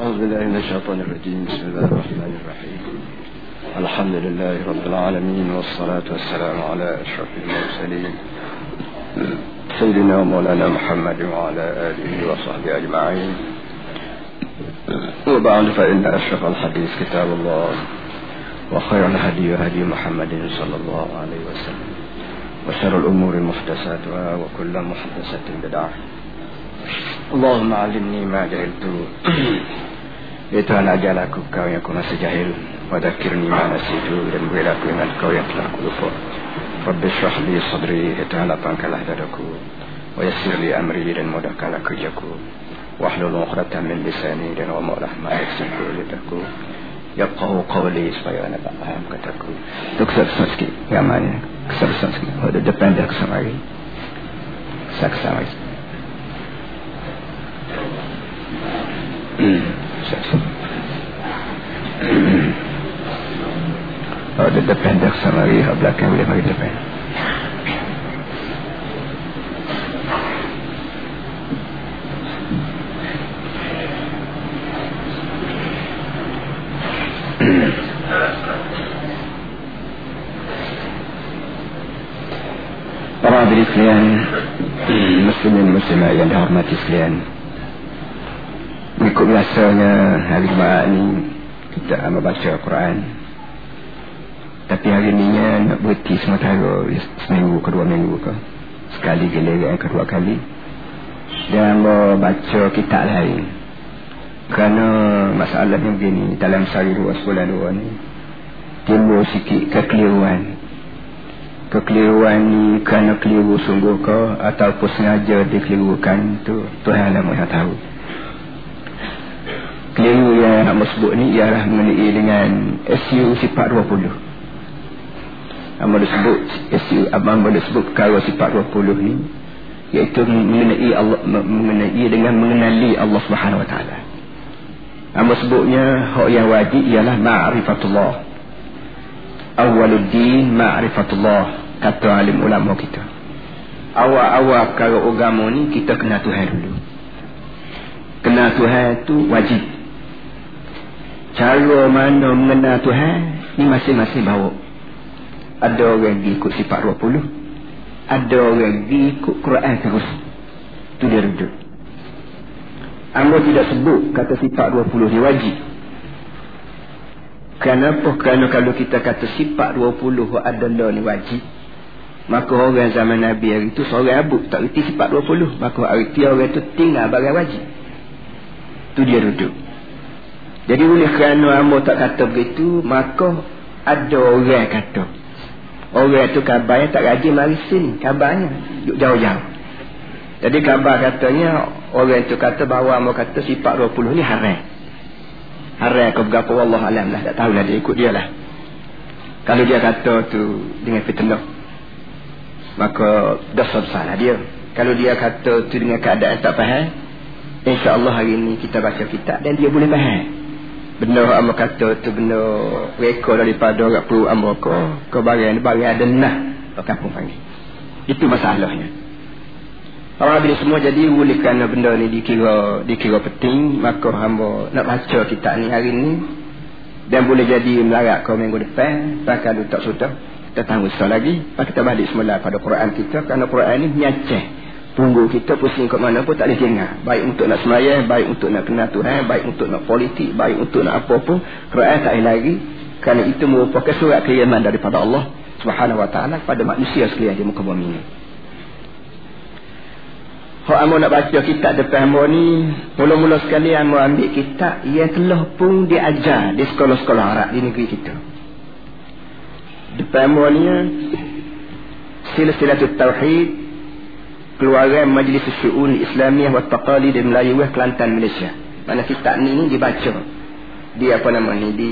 أعوذ بالله من الشيطان الرجيم. بسم الله الرحمن الرحيم. الحمد لله رب العالمين والصلاة والسلام على أشرف المرسلين. سيدنا ومولانا محمد وعلى آله وصحبه أجمعين. وبعد فإن أشرف الحديث كتاب الله وخير الهدي هدي محمد صلى الله عليه وسلم. وشر الأمور محدثاتها وكل محدثة بدعة. اللهم علمني ما جهلت بيتان أجعل كوكا ويكون سجاهل. وذكرني ما نسيت لم غير كوين الكوين تلقلوفو رب اشرح لي صدري إتانا بانك لهددكو ويسر لي أمري لن مدك لك يكو واحلل عقدة من لساني لن ومؤلح ما يكسر لدكو يبقه قولي supaya anak faham kataku itu kesalahan sikit yang mana kesalahan sikit ada depan dah kesalahan lagi kesalahan lagi Oh, dia depan dah sama lagi Hak belakang boleh bagi depan. Para hadirin sekalian Muslimin muslimah yang dihormati sekalian Mengikut biasanya hari Jumaat ni kita amat baca Al-Quran. Tapi hari ni nak berhenti sementara seminggu kedua minggu ke. Sekali giliran kedua kali. Dan baca kitab lain. Kerana masalah yang begini dalam sehari dua sebulan dua ni. Timbul sikit kekeliruan. Kekeliruan ni kerana keliru sungguh ke ataupun sengaja dikelirukan tu Tuhan lah yang tahu keliru yang nak sebut ni ialah mengenai dengan SU sifat 20 Abang sebut SU Abang boleh sebut perkara sifat 20 ni iaitu mengenai Allah mengenai dengan mengenali Allah Subhanahu Wa Taala. Abang sebutnya hak yang wajib ialah ma'rifatullah. Awwaluddin ma'rifatullah kata alim ulama kita. Awal-awal perkara agama ni kita kena Tuhan dulu. Kena Tuhan tu wajib cara mana mengenal Tuhan ni masing-masing bawa. Ada orang pergi ikut sifat 20 ada orang pergi ikut Quran terus. Tu dia rujuk Amba tidak sebut kata sifat 20 ni wajib. Kenapa? Kerana kalau kita kata sifat 20 adalah ni wajib maka orang zaman Nabi hari itu seorang abu tak reti sifat 20 maka arti orang itu tinggal bagai wajib. Tu dia rujuk jadi oleh kerana amba tak kata begitu, maka ada orang kata. Orang itu kabarnya tak rajin mari sini, kabarnya jauh-jauh. Jadi kabar katanya, orang itu kata bahawa amba kata sifat 20 ni haram. Haram ke berapa Allah alam lah, tak tahulah dia ikut dia lah. Kalau dia kata tu dengan fitnah, maka dosa besar lah dia. Kalau dia kata tu dengan keadaan tak faham, insyaAllah hari ini kita baca kitab dan dia boleh faham benda amba kata tu benda reka daripada orang perlu amba ko ke barang barang ada nah kampung panggil. Itu masalahnya. Orang bila semua jadi boleh kerana benda ni dikira dikira penting. Maka hamba nak baca kitab ni hari ni. Dan boleh jadi melarat kau minggu depan pakai tak sudah kita sekali lagi kita balik semula pada Quran kita. Kerana Quran ni nyaceh punggung kita pusing ke mana pun tak boleh tinggal. Baik untuk nak semayang baik untuk nak kenal Tuhan baik untuk nak politik baik untuk nak apa pun Quran tak lagi. Kerana itu merupakan surat kiriman daripada Allah subhanahu wa ta'ala kepada manusia sekalian di muka bumi ini. Kalau anda nak baca kitab depan anda ni mula-mula sekali anda ambil kitab yang telah pun diajar di sekolah-sekolah Arab di negeri kita. Depan anda ni sila-sila tauhid keluaran Majlis Syu'un Islamiyah wa Taqalid Melayu Kelantan Malaysia. Mana kitab ni, ni dibaca di apa nama ni di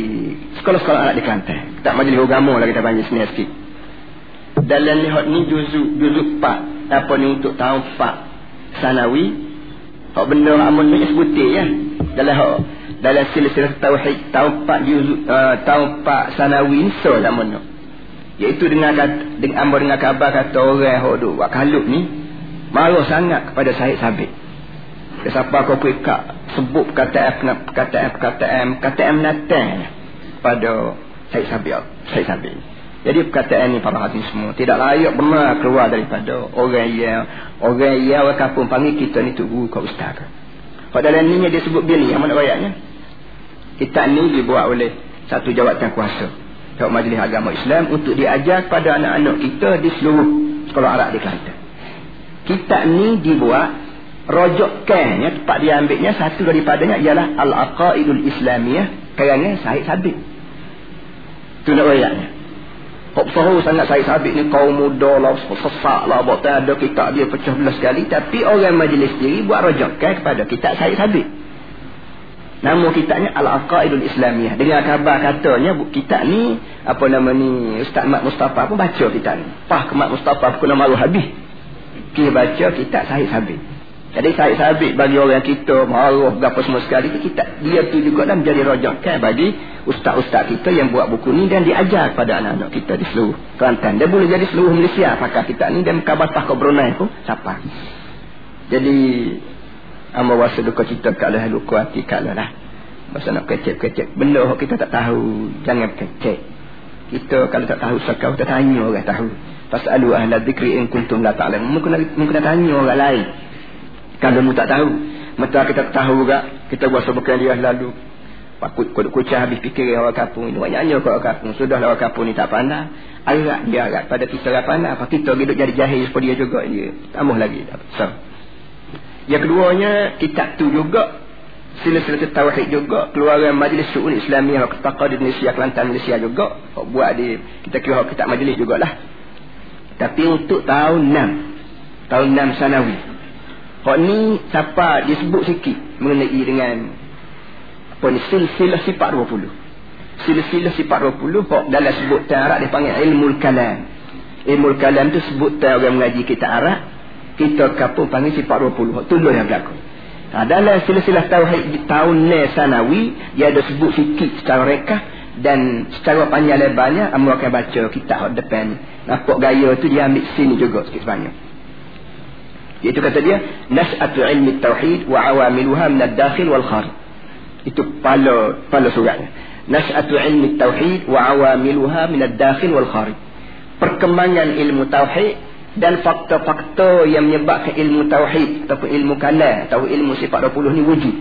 sekolah-sekolah anak di Kelantan. Tak majlis agama lah kita panggil sini sikit. Dalam lihat ni juzuk juzuk 4 apa ni untuk tahun 4 sanawi. Hak benda amun ni sebutir ya. Dalam hak dalam silsilah tauhid tahun 4 juzuk uh, tahun 4 sanawi ni so zaman tu. Iaitu dengan dengan ambil dengan kabar kata orang hok duk buat kalut ni marah sangat kepada Syed Sabit. Siapa kau perikak sebut perkataan perkataan perkataan perkataan menatang pada Syed Sabir Syed Sabir jadi perkataan ini para hati semua tidak layak benar keluar daripada orang yang orang yang orang kampung panggil kita ni tu guru kau ustaz pada dalam ni dia sebut dia ni yang mana ayatnya kita ni dibuat oleh satu jawatan kuasa Kat Majlis Agama Islam untuk diajar kepada anak-anak kita di seluruh sekolah Arab di Kelantan. Kitab ni dibuat rojokkannya tempat dia ambilnya satu daripadanya ialah Al-Aqaidul Islamiyah kerana Syed Sabit. Itu nak ayatnya. Kok sahu sangat Syed Sabit ni kaum muda lah, sesak lah, buat ada kitab dia pecah belah sekali. Tapi orang majlis sendiri buat rojokkan kepada kitab Syed Sabit. Nama kitabnya Al-Aqaidul Islamiyah. Dengan khabar katanya kitab ni apa nama ni Ustaz Mat Mustafa pun baca kitab ni. Pah ke Mat Mustafa pun nama lu Kita baca kitab Sahih Sabit. Jadi Sahih Sabit bagi orang kita marah berapa semua sekali kitab dia tu juga dah menjadi rojakan bagi ustaz-ustaz kita yang buat buku ni dan diajar kepada anak-anak kita di seluruh Kelantan. Dia boleh jadi seluruh Malaysia pakai kitab ni dan kabatah ke Brunei pun siapa. Jadi Amba wasa duka cita kalau halu kuati kalau lah. Masa nak kecek-kecek. Benda kita tak tahu. Jangan kecek. Kita kalau tak tahu sekau, kita tanya orang tahu. Pas'alu ahla dhikri in kuntum la ta'lam. Mungkin, mungkin tanya orang lain. Kalau mu tak tahu. Mata kita tahu juga. Kita buat sebuah dia lalu. Pakut kodok kucah habis fikir orang kapung ini. Banyaknya orang kapung. Sudahlah orang kapung ni tak pandang. Arak dia arak pada kita tak pandang. Apa kita hidup jadi jahil seperti dia juga. Dia tambah lagi. So. Yang keduanya kitab tu juga sila-sila tauhid juga keluaran majlis su'ul islamiyah di Indonesia Kelantan Malaysia juga buat di kita kira kitab majlis jugalah tapi untuk tahun 6 tahun 6 sanawi. Hak ni siapa disebut sikit mengenai dengan apa ni silsilah sifat 20 silsilah sifat 20 hak dalam sebut Arab dipanggil ilmu kalam. Ilmu kalam tu sebut orang mengaji kita Arab kita kapung panggil sifat 20 tunduk yang berlaku. Ha, dalam silsilah tauhid tahun ni sanawi dia ada sebut sikit secara rekah dan secara panjang lebarnya Amu akan baca kitab depan. Ni nampak gaya tu dia ambil sini juga sikit sebanyak iaitu kata dia nas'atu ilmi tauhid wa awamiluha min ad-dakhil wal kharij itu pala pala suratnya. Nas'atu ilmi tauhid wa awamiluha min ad-dakhil wal kharij perkembangan ilmu tauhid dan fakta-fakta yang menyebabkan ilmu tauhid ataupun ilmu kalam atau ilmu sifat 20 ni wujud.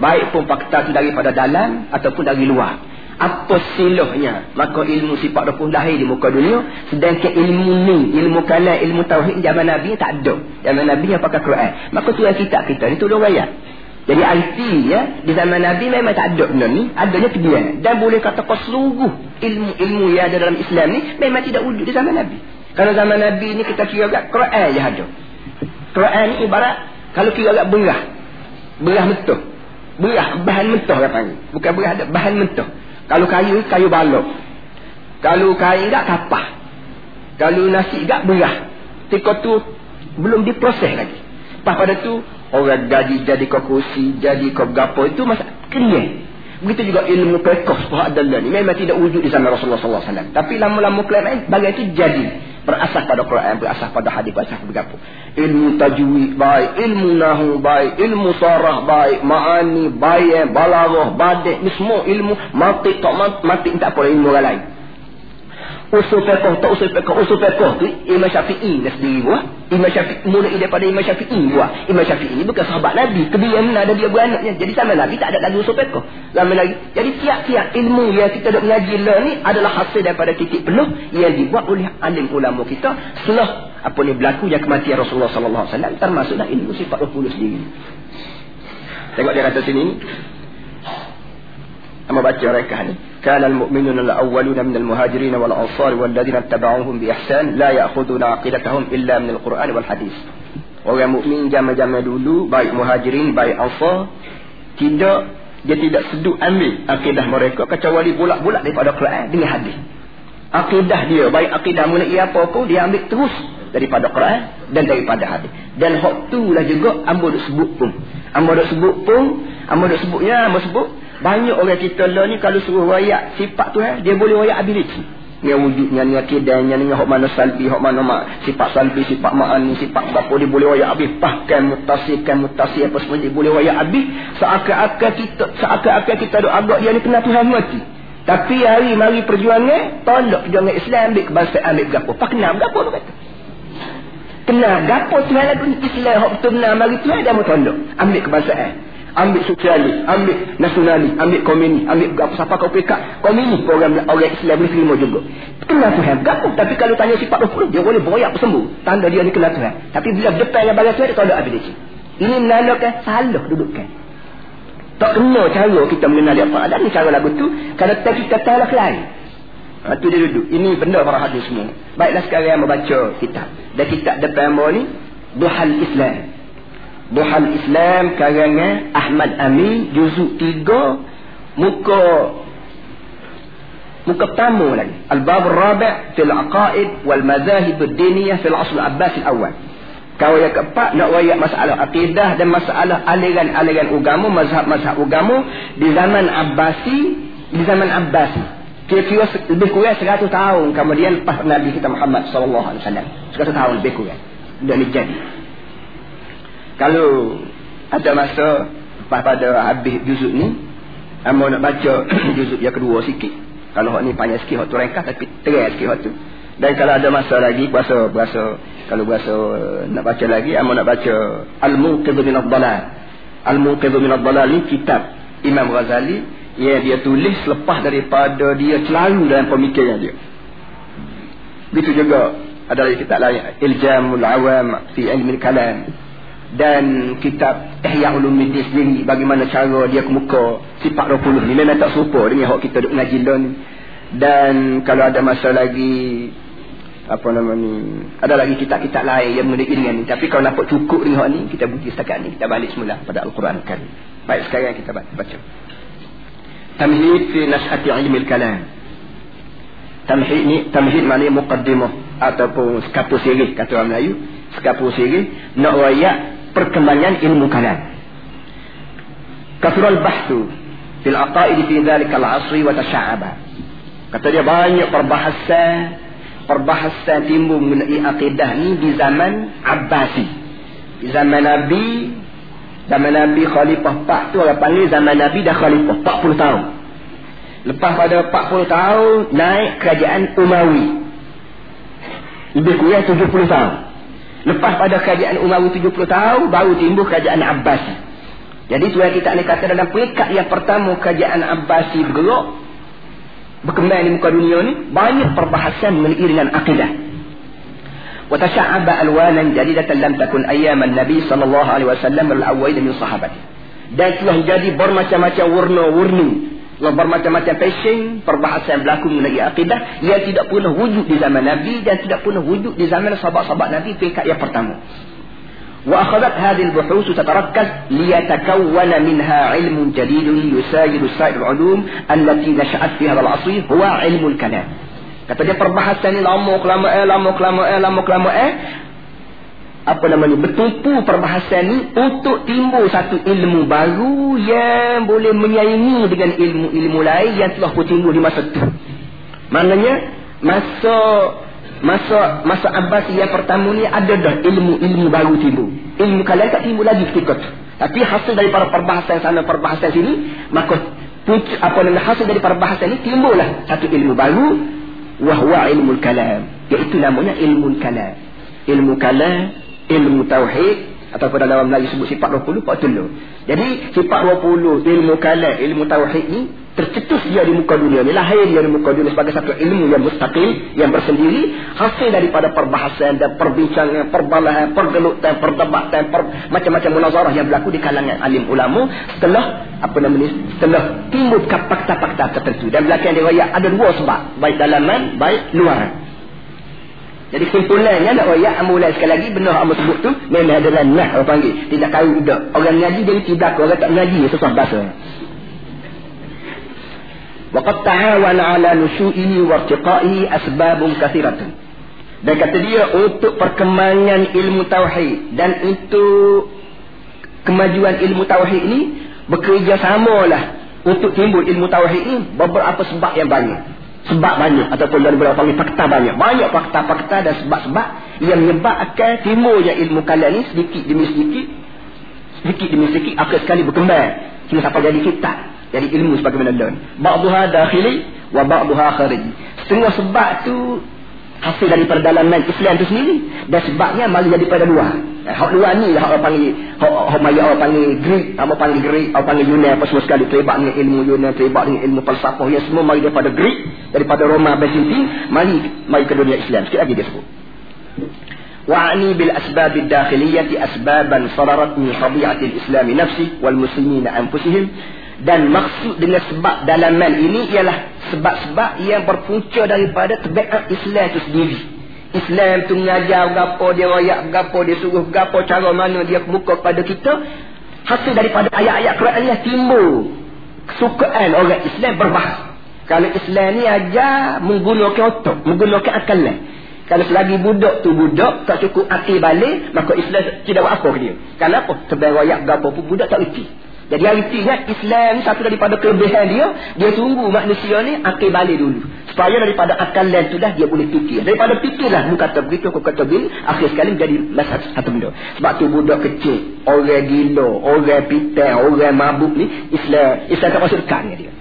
Baik pun fakta itu daripada dalam ataupun dari luar apa silahnya maka ilmu sifat 20 lahir di muka dunia sedangkan ilmu ni ilmu kalam ilmu tauhid zaman Nabi tak ada zaman Nabi yang pakai Quran maka tu kitab kita ni tolong ayat jadi artinya di zaman Nabi memang tak ada benda ni adanya kebiasaan dan boleh kata seluruh ilmu-ilmu yang ada dalam Islam ni memang tidak wujud di zaman Nabi kalau zaman Nabi ni kita kira agak Quran je ada. Quran ni ibarat kalau kira agak berah. Berah mentuh. Berah bahan mentuh ni? Bukan berah bahan mentuh. Kalau kayu kayu balok. Kalau kain enggak kapah. Kalau nasi enggak berah. Tika tu belum diproses lagi. Lepas pada tu orang gaji jadi kau kursi, jadi kau gapo itu masa kering. Begitu juga ilmu pekoh sebab adalah ni memang tidak wujud di zaman Rasulullah wasallam. Tapi lama-lama kelain bagai itu jadi berasas pada Quran berasas pada hadis berasas pada apa ilmu tajwid baik ilmu nahu baik ilmu sarah baik ma'ani bayan balaghah badik ni semua ilmu. Mati tak mati tak apa ilmu orang lain usul fiqh tak usul fiqh. Usul fiqh tu Imam Syafi'i dah sendiri buat. Imam Syafi'i mulai daripada Imam Syafi'i buat. Imam Syafi'i ni bukan sahabat Nabi. Kebiasaan ada dia beranaknya jadi sama Nabi tak ada lagi usul fiqh. Lama lagi. Jadi tiap-tiap ilmu yang kita dok mengaji lah ni adalah hasil daripada titik penuh yang dibuat oleh alim ulama kita setelah apa ni berlaku yang kematian Rasulullah wasallam termasuklah ilmu sifat 20 sendiri. Tengok dia kata sini Amba baca rekah ni كان المؤمنون الأولون من المهاجرين والأنصار والذين اتبعوهم بإحسان لا يأخذون عقيدتهم إلا من القرآن والحديث Orang mukmin zaman-zaman dulu baik muhajirin baik ansar tidak dia tidak sedut ambil akidah mereka kecuali bulat-bulat daripada Quran dengan hadis. Akidah dia baik akidah mengenai apa pun dia ambil terus daripada Quran dan daripada hadis. Dan hak itulah juga ambo duk sebut pun. Ambo duk sebut pun, ambo duk sebutnya, ambo sebut banyak orang kita lah ni kalau suruh wayak sifat tu eh, dia boleh wayak ability. Ni wujudnya ni akidahnya ni hok mana salbi hok mana mak sifat salbi sifat ma'ani sifat apa dia boleh waya habis. Bahkan mutasihkan mutasi apa semua dia boleh waya habis. Seakan-akan kita seakan-akan kita duk agak dia ni kena Tuhan mati. Tapi hari mari perjuangan tolak perjuangan Islam ambil kebangsaan ambil gapo pak kenal gapo tu kata? Kenal gapo Tuhan lagu Islam hok betul benar mari Tuhan dia mau tolak. Ambil kebangsaan ambil sosialis, ambil nasionalis, ambil komunis, ambil apa siapa kau pekat, komunis orang orang Islam boleh terima juga. Kenal Tuhan, gapo tapi kalau tanya sifat 20 dia boleh boyak sembuh. Tanda dia ni kenal Tuhan. Tapi bila depan dengan bagai Tuhan dia tolak habis dia. Ini menandakan salah dudukkan. Tak kena cara kita mengenal dia apa. Ada ni cara lagu tu. Kalau tak kita tahu lah lain. Ha, tu dia duduk. Ini benda para hadis semua. Baiklah sekarang yang membaca kitab. Dan kitab depan ni. Duhal Islam. Duhal Islam karangan Ahmad Amin juzuk tiga muka muka tamu lagi. Al-Bab Al-Rabi' fil Aqaid wal Madahib Ad-Diniyah fil Asl Abbas Al-Awwal. Kau yang keempat nak wayak masalah akidah dan masalah aliran-aliran agama mazhab-mazhab agama di zaman Abbasi di zaman Abbasi. Kira-kira lebih kurang 100 tahun kemudian lepas Nabi kita Muhammad sallallahu alaihi wasallam. 100 tahun lebih kurang. Dan jadi kalau ada masa lepas pada habis juzuk ni Amo nak baca juzuk yang kedua sikit. Kalau hak ni panjang sikit hak tu ringkas tapi terang sikit hak tu. Dan kalau ada masa lagi berasa berasa kalau berasa nak baca lagi amo nak baca Al-Munqidh min ad-Dalal Al-Munqidh min ad-Dalal ni kitab Imam Ghazali. Yang dia tulis lepas daripada dia selalu dalam pemikiran dia. Begitu juga ada lagi kitab lain Iljamul Awam fi Ilmi Kalam dan kitab Ihya Ulumuddin sendiri bagaimana cara dia ke muka. Sifat 20 ni memang tak serupa dengan hak kita duk ngaji ni. Dan kalau ada masa lagi apa nama ni ada lagi kitab-kitab lain yang mengenai dengan ni. Tapi kalau nampak cukup dengan ni kita bukti setakat ni kita balik semula pada Al-Quran kan baik sekarang kita baca. Tamhid fi nashati ilmi al-kalam Tamhid ni Tamhid maknanya muqaddimah ataupun sekapu sirih kata orang Melayu. Sekapu sirih nak rayak perkembangan ilmu kalam. Kasrul bahthu fil aqaid fi dhalika al-'asri wa tasha'aba. Kata dia banyak perbahasan perbahasan timbul mengenai akidah ni di zaman Abbasi. Di zaman Nabi zaman Nabi Khalifah 4 tu orang panggil zaman Nabi dah Khalifah 40 tahun. Lepas pada 40 tahun naik kerajaan Umawi. Lebih kurang 70 tahun. Lepas pada kerajaan Umar 70 tahun baru timbul kerajaan Abbas. Jadi tuan kita ni kata dalam perikat yang pertama kerajaan Abbasi bergerak berkembang di muka dunia ni banyak perbahasan mengenai dengan akidah. Wa tasha'aba alwanan jadidatan lam takun ayyam an-nabi sallallahu alaihi wasallam al-awwal min sahabati. Dan telah jadi bermacam-macam warna-warni bermacam-macam fashion perbahasan yang berlaku mengenai akidah yang tidak pernah wujud di zaman Nabi dan tidak pernah wujud di zaman sahabat-sahabat Nabi fikah yang pertama. Wa akhadat hadhihi al-buhus tatarakkaz li minha ilmun jadidun yusayidu sa'ir ulum allati nasha'at fi hadha al-asri huwa ilmul kalam. Kata dia perbahasan ini lama kelamaan lama kelamaan lama kelamaan apa nama ni bertumpu perbahasan ni untuk timbul satu ilmu baru yang boleh menyaingi dengan ilmu-ilmu lain yang telah pun timbul di masa itu. Maknanya masa masa masa Abbas yang pertama ni ada dah ilmu-ilmu baru timbul. Ilmu kalian tak timbul lagi ketika itu. Tapi hasil daripada perbahasan sana perbahasan sini maka apa nama hasil dari perbahasan ini timbullah satu ilmu baru wahwa ilmu kalam iaitu namanya ilmu kalam ilmu kalam ilmu tauhid ataupun dalam Melayu sebut sifat 20 pak tulu. Jadi sifat 20 ilmu kalam, ilmu tauhid ni tercetus dia di muka dunia ni lahir dia di muka dunia sebagai satu ilmu yang mustaqil yang bersendiri. Hasil daripada perbahasan dan perbincangan perbalahan pergelutan perdebatan per, macam-macam munazarah yang berlaku di kalangan alim ulama setelah apa namanya setelah timbul fakta-fakta tertentu. Dan belakang dia ada dua sebab. Baik dalaman baik luaran jadi kesimpulannya nak royak amulai sekali lagi benar amal sebut tu memang adalah nah orang panggil. Tidak kau tidak. Orang ngaji jadi tidak orang tak ngaji susah bahasa. Waqad ta'awana ala nusu'ihi wa irtiqa'ihi asbabun kathiratun. Dan kata dia untuk perkembangan ilmu tauhid dan untuk kemajuan ilmu tauhid ini bekerja samalah untuk timbul ilmu tauhid ini beberapa sebab yang banyak. Sebab banyak. Ataupun dalam beberapa panggil fakta banyak. Banyak fakta-fakta dan sebab-sebab yang menyebabkan timurnya ilmu kalam ni sedikit demi sedikit sedikit demi sedikit akan sekali berkembang. Hingga sampai jadi kitab jadi ilmu sebagaimana lain ba'duha dakhili wa ba'duha khariji setengah sebab tu hasil dari perdalaman Islam itu sendiri. Dan sebabnya mari jadi pada dua. Eh, hak luar ni hak orang panggil hak hak orang panggil Greek apa panggil Greek orang panggil Yunan apa semua sekali terlibat dengan ilmu Yunan terlibat dengan ilmu falsafah. Yang semua mari daripada Greek daripada Roma Byzantine mari mari ke dunia Islam. Sikit lagi dia sebut. Wa'ani bil asbab ad-dakhiliyyati asbaban sararat min tabi'ati al-islam nafsi wal muslimin anfusihim dan maksud dengan sebab dalaman ini ialah sebab-sebab yang berpunca daripada tabiat Islam itu sendiri. Islam tu mengajar gapo dia royak gapo dia suruh gapo cara mana dia buka kepada kita hasil daripada ayat-ayat Quran yang timbul kesukaan orang Islam berbahas. Kalau Islam ni ajar menggunakan otak, menggunakan akal lah. Kalau selagi budak tu budak tak cukup akil balik, maka Islam tidak buat apa ke dia. Kenapa? Sebab royak gapo pun budak tak reti. Jadi yang intinya Islam satu daripada kelebihan dia, dia tunggu manusia ni akil balik dulu. Supaya daripada akal lain tu dah dia boleh fikir. Daripada fikirlah mu kata begitu, aku kata begini, akhir sekali menjadi masalah satu benda. Sebab tu budak kecil, orang gila, orang pitai, orang mabuk ni, Islam Islam tak masuk dekat dengan dia.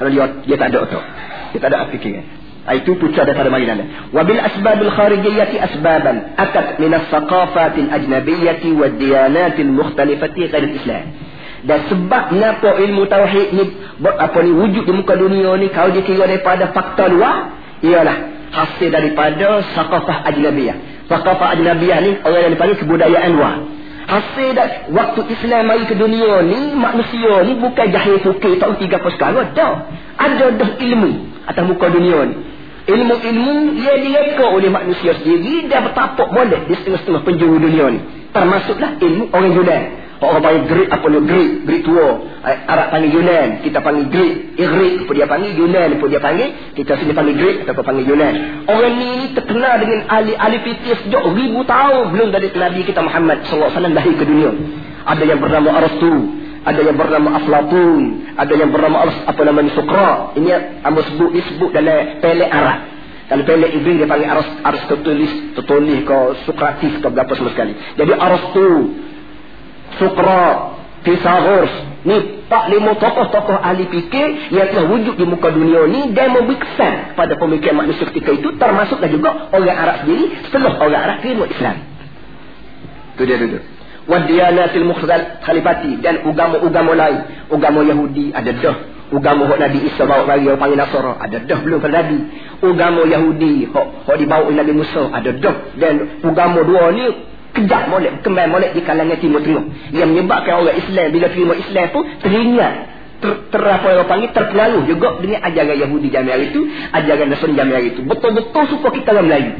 Kalau dia dia tak ada otak. Dia tak ada fikiran. Ah, itu puncak daripada mainan. Wabil asbabil kharijiyyati asbaban atat min as-saqafatil ajnabiyyati wad diyanatil mukhtalifati al-islam dan sebab kenapa ilmu tauhid ni apa ni wujud di muka dunia ni kalau dikira daripada fakta luar ialah hasil daripada sakafah ajnabiyah. Sakafah ajnabiyah ni orang yang dipanggil kebudayaan luar. Hasil dari waktu Islam mari ke dunia ni manusia ni bukan jahil fukir tahu tiga perkara dah ada. Dah ilmu atas muka dunia ni. Ilmu-ilmu yang direka oleh manusia sendiri dan bertapak boleh di setengah-setengah penjuru dunia ni. Termasuklah ilmu orang Yunani Orang panggil Greek apa ni Greek, Greek tua. Eh, Arab panggil Yunan, kita panggil Greek. Greek apa dia panggil, Yunan apa dia panggil. Kita sini panggil Greek atau panggil Yunan. Orang ni terkenal dengan ahli-ahli fikih sejak ribu tahun belum dari Nabi kita Muhammad sallallahu alaihi lahir ke dunia. Ada yang bernama Arastu, ada yang bernama Aflatun, ada yang bernama apa namanya Sokrat. Ini yang sebut disebut dalam pelek Arab. Kalau pelek Iblis dia panggil Aristotelis, Totolis ke Sokratis ke berapa semua sekali. Jadi Arastu, Sukrat, Pisagors. Ni tak lima tokoh-tokoh ahli fikir yang telah wujud di muka dunia ni dan memberi kesan pada pemikiran manusia ketika itu termasuklah juga orang Arab sendiri setelah orang Arab terima Islam. Itu dia duduk. Wadiyanatil khalifati dan ugama-ugama lain. Ugama Yahudi ada dah. Ugama hok Nabi Isa bawa bagi orang panggil Nasara ada dah belum pada Nabi. Ugama Yahudi hok hok dibawa oleh Nabi Musa ada dah. Dan ugama dua ni kejap molek kembali molek di kalangan timur tengah yang menyebabkan orang Islam bila terima Islam pun teringat ter, ter apa orang panggil terpengaruh juga dengan ajaran Yahudi zaman itu ajaran Nasrani zaman itu. Betul-betul suka kita orang Melayu.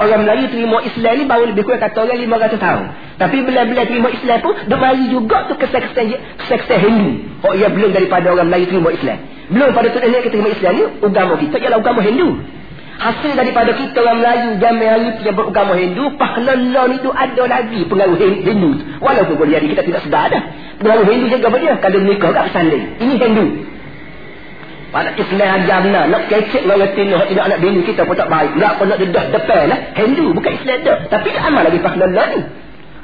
Orang Melayu terima Islam ni baru lebih kurang kata orang 500 tahun. Tapi bila-bila terima Islam pun dia mari juga tu kesan-kesan kesan Hindu. Oh ia belum daripada orang Melayu terima Islam. Belum pada tu kita terima Islam ni agama kita ialah agama Hindu hasil daripada kita orang Melayu zaman hari yang beragama Hindu pahlawan itu ada lagi pengaruh Hindu. Walaupun boleh jadi kita tidak sedar dah. Pengaruh Hindu jaga apa dia kalau menikah kat sanding ini Hindu. Pada Islam ajar benar nak kecek orang tino tidak anak bini kita pun tak baik. Nak pun nak dedah depan lah. Hindu bukan Islam dah. Tapi tak amal lagi pahlawan ni.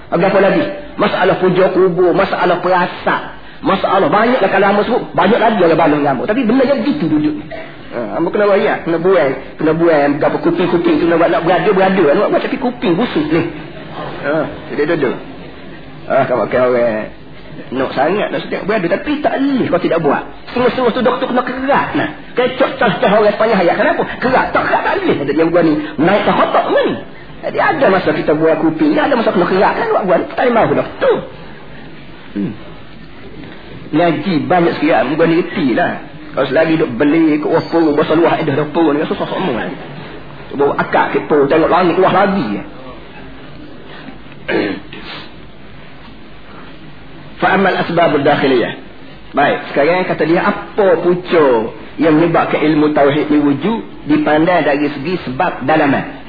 Apa lagi? Masalah puja kubur masalah perasa masalah banyak lah kalau sebut banyak lagi orang balong lama tapi benda yang begitu duduk Ha, kena wayak, kena buai, kena buai berapa kuping-kuping tu nak buat nak berada-berada, nak buat tapi kuping busuk ni. Ha, dia duduk. Ah, kau makan orang nak sangat nak sedang berada tapi tak boleh kau tidak buat. Semua-semua tu doktor kena kerat nah. Kecok cah-cah orang sepanjang hayat. Kenapa? Kerat. Tak kerat tak. Ada yang buat ni. Naik ke hotok ni. Jadi ada masa kita buat kuping. Ada masa kena kerat. Kan buat buat. Tak mahu doktor. Hmm. Ngaji banyak sekali. Buat ni reti lah. Kalau selagi duk beli ke wafu Bahasa luar ada wafu ni Susah semua kan Bawa akak kita Tengok langit luar lagi Fa'amal asbab dakhiliyah. Baik Sekarang kata dia Apa punca Yang menyebabkan ilmu tauhid ni wujud Dipandang dari segi sebab dalaman?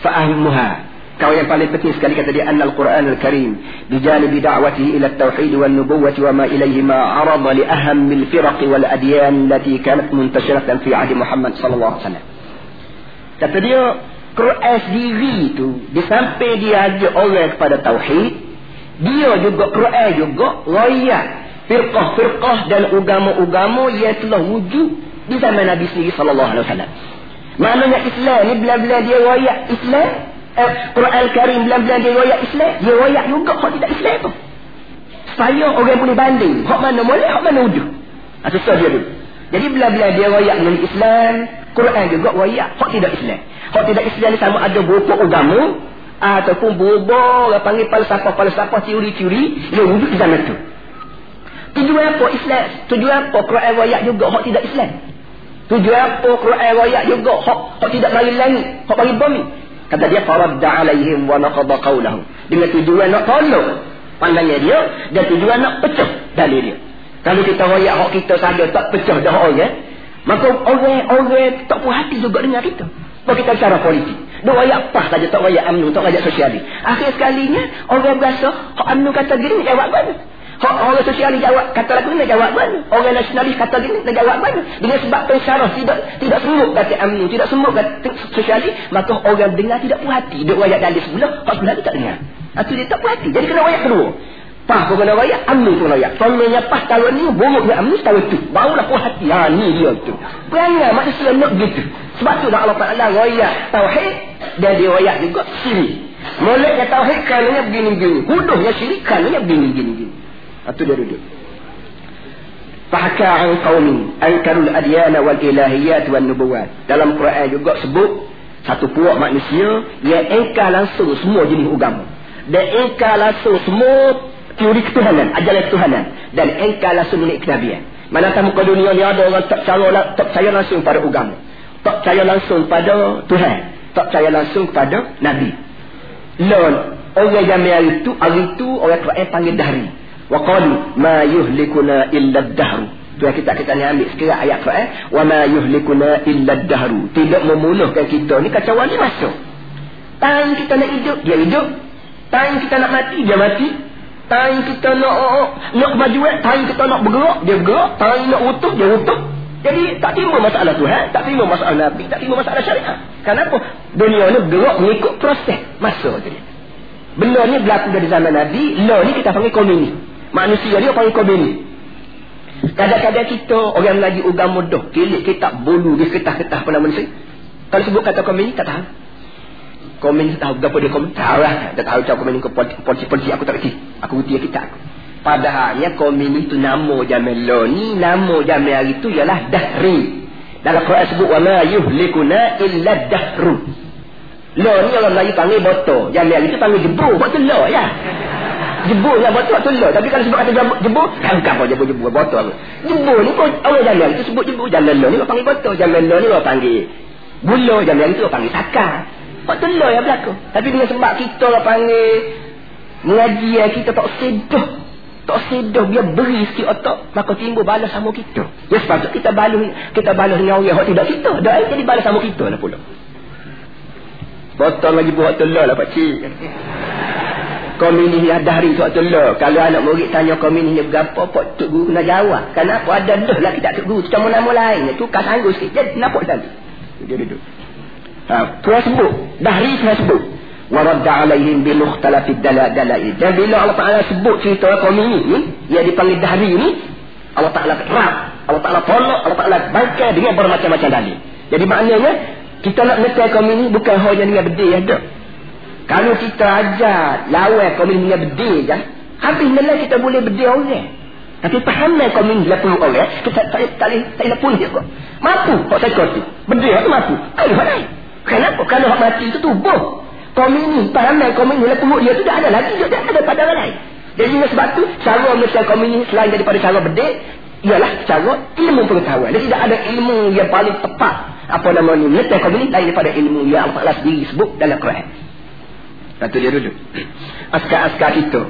Fa'ahmuha Kau yang paling penting sekali kata dia annal Quran al-Karim bijanibi da'watihi ila at-tauhid wal nubuwwah wa ma ilayhi ma arada li aham al firaq wal adyan allati kanat muntashiratan fi ahdi Muhammad sallallahu alaihi wasallam. Kata dia Quran sendiri tu di samping dia ajak orang kepada tauhid dia juga Quran juga royak firqah-firqah dan agama-agama yang telah wujud di zaman Nabi sallallahu alaihi wasallam. Maknanya Islam ni bila-bila dia royak Islam eh, Quran Karim bilang-bilang dia royak Islam dia royak juga hak tidak Islam tu. Supaya orang boleh banding hak mana boleh hak mana uduh ha, susah dia dulu jadi bila-bila dia royak dengan Islam Quran juga royak hak tidak Islam. Hak tidak Islam ni sama ada berupa agama ataupun berupa orang panggil falsafah-falsafah teori-teori yang wujud di zaman tu. Tujuan apa Islam tujuan apa Quran royak juga hak tidak Islam? Tujuan apa Quran royak juga hak, hak tidak mari langit hak bagi bumi Kata dia faradda alaihim wa naqada qawlahu. Dengan tujuan nak tolong pandangnya dia dan tujuan nak pecah dalil dia. Kalau kita royak hak kita saja tak pecah dah orang, maka orang-orang tak puas hati juga dengan kita. Kalau kita cara politik. Dia royak pas saja tak royak amnu, tak royak sosialis. Akhir sekalinya orang berasa hak amnu kata gini jawab mana? Orang sosialis jawab kata lagu ni jawab mana? Orang nasionalis kata gini nak jawab mana? Dengan sebab pensyarah tidak tidak sungguh kata UMNO, tidak sungguh kata sosialis, maka orang dengar tidak puas hati. Dia wayak dalil sebelah, hak sebelah tak dengar. Itu dia tak puas hati. Jadi kena wayak kedua. Pah pun kena wayak, UMNO pun wayak. Soalnya pas tahun ni, buruk dia UMNO tahun tu. Barulah puas hati. Ha, ni dia tu. Perangai manusia nak begitu. Sebab tu Allah Ta'ala wayak tauhid, dan dia wayak juga sini. Mulai tauhid kananya begini-begini. Huduhnya syirik kananya begini-begini. Itu dia duduk. Fahaka an qawmi ankarul adyana wal ilahiyat wal nubuwat. Dalam Quran juga sebut satu puak manusia yang engkar langsung semua jenis agama. Dan engkar langsung semua teori ketuhanan, ajaran ketuhanan. Dan engkar langsung milik kenabian. Mana tahu muka dunia ni ada orang tak percaya, tak percaya langsung pada agama. Tak percaya langsung pada Tuhan. Tak percaya langsung kepada Nabi. Lon, orang yang itu, hari itu orang Quran panggil dahri. Wa qalu ma yuhlikuna illa ad-dahr. Tu kita kita ni ambil sekira ayat Quran, wa ma yuhlikuna illa ad-dahr. Tidak memuluhkan kita ni kacauan ni masuk. Time kita nak hidup, dia hidup. Time kita nak mati, dia mati. Time kita nak nak baju, time kita nak bergerak, dia bergerak. Time nak utuh, dia utuh. Jadi tak timbul masalah Tuhan, tak timbul masalah Nabi, tak timbul masalah syariat. Kenapa? Dunia ni bergerak mengikut proses masa tadi. Benda ni berlaku dari zaman Nabi, law ni kita panggil komunis manusia dia paling komuni kadang-kadang kita orang lagi agama dah kilik kita bulu dia ketah-ketah apa nama ni kalau sebut kata komuni tak tahu. Tak tahu. Berapa dia komuni tahu lah tak tahu cakap komuni ke polisi-polisi aku tak kerti aku kerti kita aku. Padahalnya komuni tu nama jamin lo ni nama jamin hari tu ialah dahri. Dalam Quran sebut wa ma yuhlikuna illa dahru. Lo ni orang lagi panggil botol. Jamin hari tu panggil jebur botol lo ya jebur lah botol tu lah tapi kalau sebut kata jebur tangkap apa jebur-jebur botol apa jebur ni pun orang jalan itu sebut jebur jalan lah ni orang panggil botol jalan lah ni orang panggil gula jalan itu orang panggil takar botol lah yang berlaku. Tapi dengan sebab kita orang panggil mengaji kita tak sedah tak sedah dia beri sikit otak maka timbul balas sama kita. Ya sepatut kita balas kita balas dengan orang yang tidak kita. Dah jadi balas sama kita lah pula. Botol lagi buat telur lah pakcik komunis ni ada hari suatu lo. Kalau anak murid tanya komunis ni berapa pak tuk guru kena jawab. Kenapa ada dah lah kita tuk guru? Cuma nama lain. Tu kan sanggup sikit. Jadi kenapa tadi dia duduk. Ha tuan sebut. Dahri tuan sebut. Waradda alaihim bil mukhtalafid dalal dan bila Allah Taala sebut cerita komunis ni yang dipanggil dahri ni Allah Taala rap Allah Taala tolak. Allah Taala bangkai dengan bermacam-macam dalil. Jadi maknanya kita nak ngetai komunis bukan hanya dengan bedil ada kalau kita ajar lawan komunis dengan bedil je, habis mana kita boleh bedil orang. Tapi pahamnya komunis lah puluh orang, kita tak boleh tak, tak pun dia kok. Mampu kok saya kata. Bedil tu mampu. Ayo mana? Kenapa? Kalau hak mati itu tubuh. Komunis, komunis lah puluh dia tu dah ada lagi, dia dah ada pada lain. Jadi sebab tu, cara Malaysia komunis selain daripada cara bedil, ialah cara ilmu pengetahuan. Dia tidak ada ilmu yang paling tepat. Apa nama ni? Malaysia komunis lain daripada ilmu yang Allah sendiri sebut dalam Quran. Kata dia dulu. Askar-askar kita.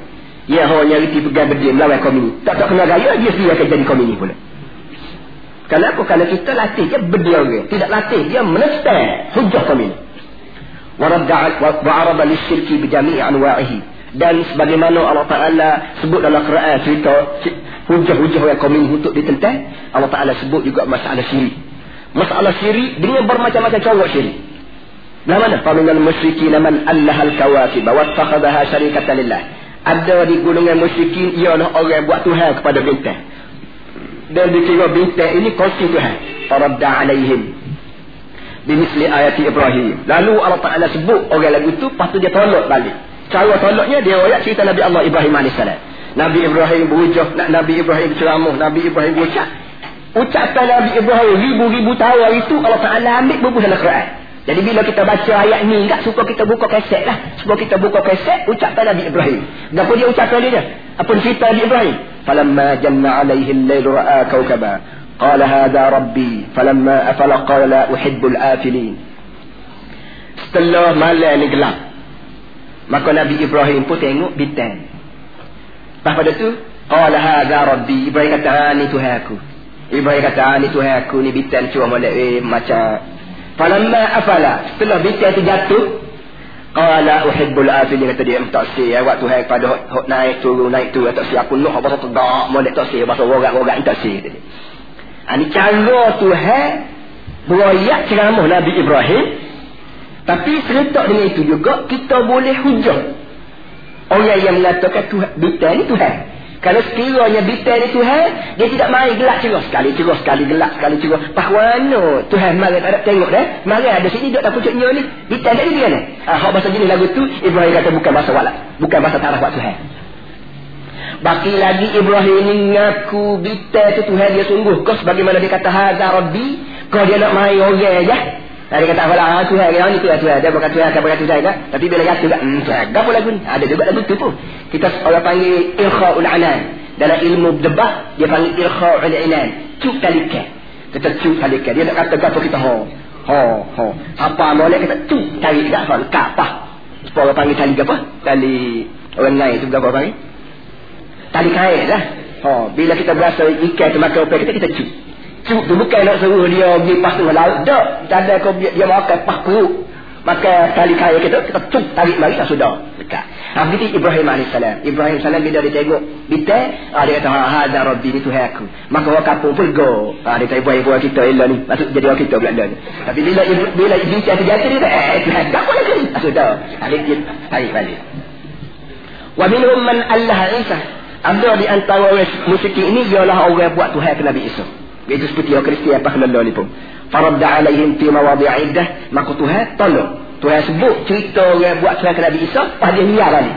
Ya hanya reti pegang berdiri melawan komuni. Tak tak kena gaya, dia sendiri akan jadi komuni pula. Kenapa? Kerana kita latih dia berdiri. Tidak latih dia menestang hujah komuni. waradda wa'arada lisyirki bijami'i anwa'ihi dan sebagaimana Allah Ta'ala sebut dalam Quran cerita hujah-hujah yang kaum ini untuk ditentang Allah Ta'ala sebut juga masalah syirik masalah syirik dengan bermacam-macam cara syirik Nah mana? Faminal musyrikin man allahal kawakib wa takhadaha syarikatan lillah. Ada di golongan musyrikin ialah orang buat Tuhan kepada bintang. Dan dikira bintang ini kongsi Tuhan. Faradda alaihim. Bimisli ayat Ibrahim. Lalu Allah Ta'ala sebut orang lagu itu, lepas tu dia tolak balik. Cara tolaknya dia ayat cerita Nabi Allah Ibrahim AS. Nabi Ibrahim berujuh, Nabi Ibrahim ceramah, Nabi Ibrahim berucap. Ucapan Nabi Ibrahim ribu-ribu tahun itu Allah Ta'ala ambil berbuh dalam Quran. Jadi bila kita baca ayat ni enggak suka kita buka kaset lah. Suka kita buka kaset ucapan Nabi Ibrahim. Apa dia ucapan dia? Apa cerita Nabi Ibrahim? Falamma janna alaihi al-lail ra'a kawkaba. Qala hadha rabbi. Falamma afala qala uhibbul afilin. Setelah malam ni gelap. Maka Nabi Ibrahim pun tengok bintang. Lepas pada tu, qala hadha rabbi. Ibrahim kata, ha, ni Tuhan aku. Ibrahim kata, ha, ni Tuhan aku. Ni bintang cuma molek eh, macam Falamma afala. Setelah bintang itu jatuh qala uhibbul afil. Kata dia tak si ya waktu hai pada hok naik turun naik tu tak si aku nak apa tegak molek tak si bahasa orang-orang tak si. Ani cara tu hai beroyak ceramah Nabi Ibrahim. Tapi serentak dengan itu juga kita boleh hujah orang yang mengatakan Tuhan bintang ni Tuhan kalau sekiranya bintang ni Tuhan, dia tidak main gelap cerah. Sekali cerah, sekali gelap, sekali cerah. Pahwana Tuhan mari tak ada tengok dah. Mari ada sini duduk tak pucuknya ni. Bintang tak dia ni. Ah, hak bahasa jenis lagu tu, Ibrahim kata bukan bahasa walak. Bukan bahasa taraf buat Tuhan. Baki lagi Ibrahim ni ngaku bintang tu Tuhan dia sungguh. Kau sebagaimana dia kata, Hazar Rabbi. Kau dia nak main orang okay, Dia kata apa lah Tuhan yang ni Tuhan Tuhan. Dia bukan Tuhan kan bukan Tuhan tapi bila juga hmm, Tuhan apa lagu ni. Ada juga lagu tu pun. Kita orang panggil ilkhaul anan dalam ilmu debat dia panggil ilkhaul anan cuk talikan kita cuk talikan dia nak kata gapo kita ho ho ho. Apa boleh kita cuk tarik tak apa. Apa supaya orang panggil tali apa? Tali orang lain tu berapa panggil? Tali kain lah. Ho bila kita berasa ikan tu upaya kita kita cuk Cuk tu bukan nak suruh dia pergi pas tengah laut. Tak. Tanda kau dia makan pas perut. Maka tali kaya kita, kita cuk tarik mari dah sudah. Dekat. Ha, begitu Ibrahim AS. Ibrahim AS bila dia tengok bintang, ha, dia kata, ha, hadha Rabbi ni Tuhan aku. Maka orang kampung pun go. Ha, dia kata, ibu-ibu kita ilah ni. Maksud jadi orang kita pula ni. Tapi bila bila bintang terjatuh, dia kata, eh, Tuhan, tak boleh lagi. Ha, sudah. Ha, dia tarik balik. Wa minhum man Allah Isa. Ada di antara musyrik ini ialah orang buat Tuhan ke Nabi Isa. Iaitu seperti orang Kristian apa kena ni pun. Faradda alaihim fi mawadhi' iddah. Maka Tuhan tolong. Tuhan sebut cerita orang buat Tuhan ke Nabi Isa. Pas dia niar tadi.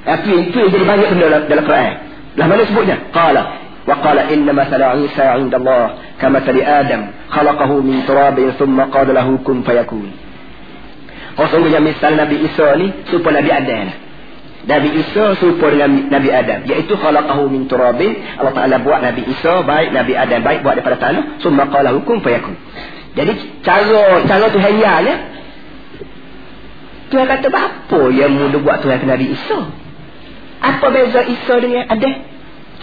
Tapi itu yang jadi banyak benda dalam, dalam Quran. Lah mana sebutnya? Qala. Wa qala inna masala Isa inda Allah. Kama tali Adam. Khalaqahu min turabin. Thumma qala lahu kun fayakun. Oh sungguhnya misal Nabi Isa ni. Supaya Nabi Adam. Nabi Isa serupa dengan Nabi Adam. Iaitu khalaqahu min turabin. Allah Ta'ala buat Nabi Isa baik, Nabi Adam baik buat daripada tanah. Summa qala hukum fayakun. Jadi cara cara tu hanya ya. Tuhan kata apa yang mula buat Tuhan ke Nabi Isa? Apa beza Isa dengan Adam?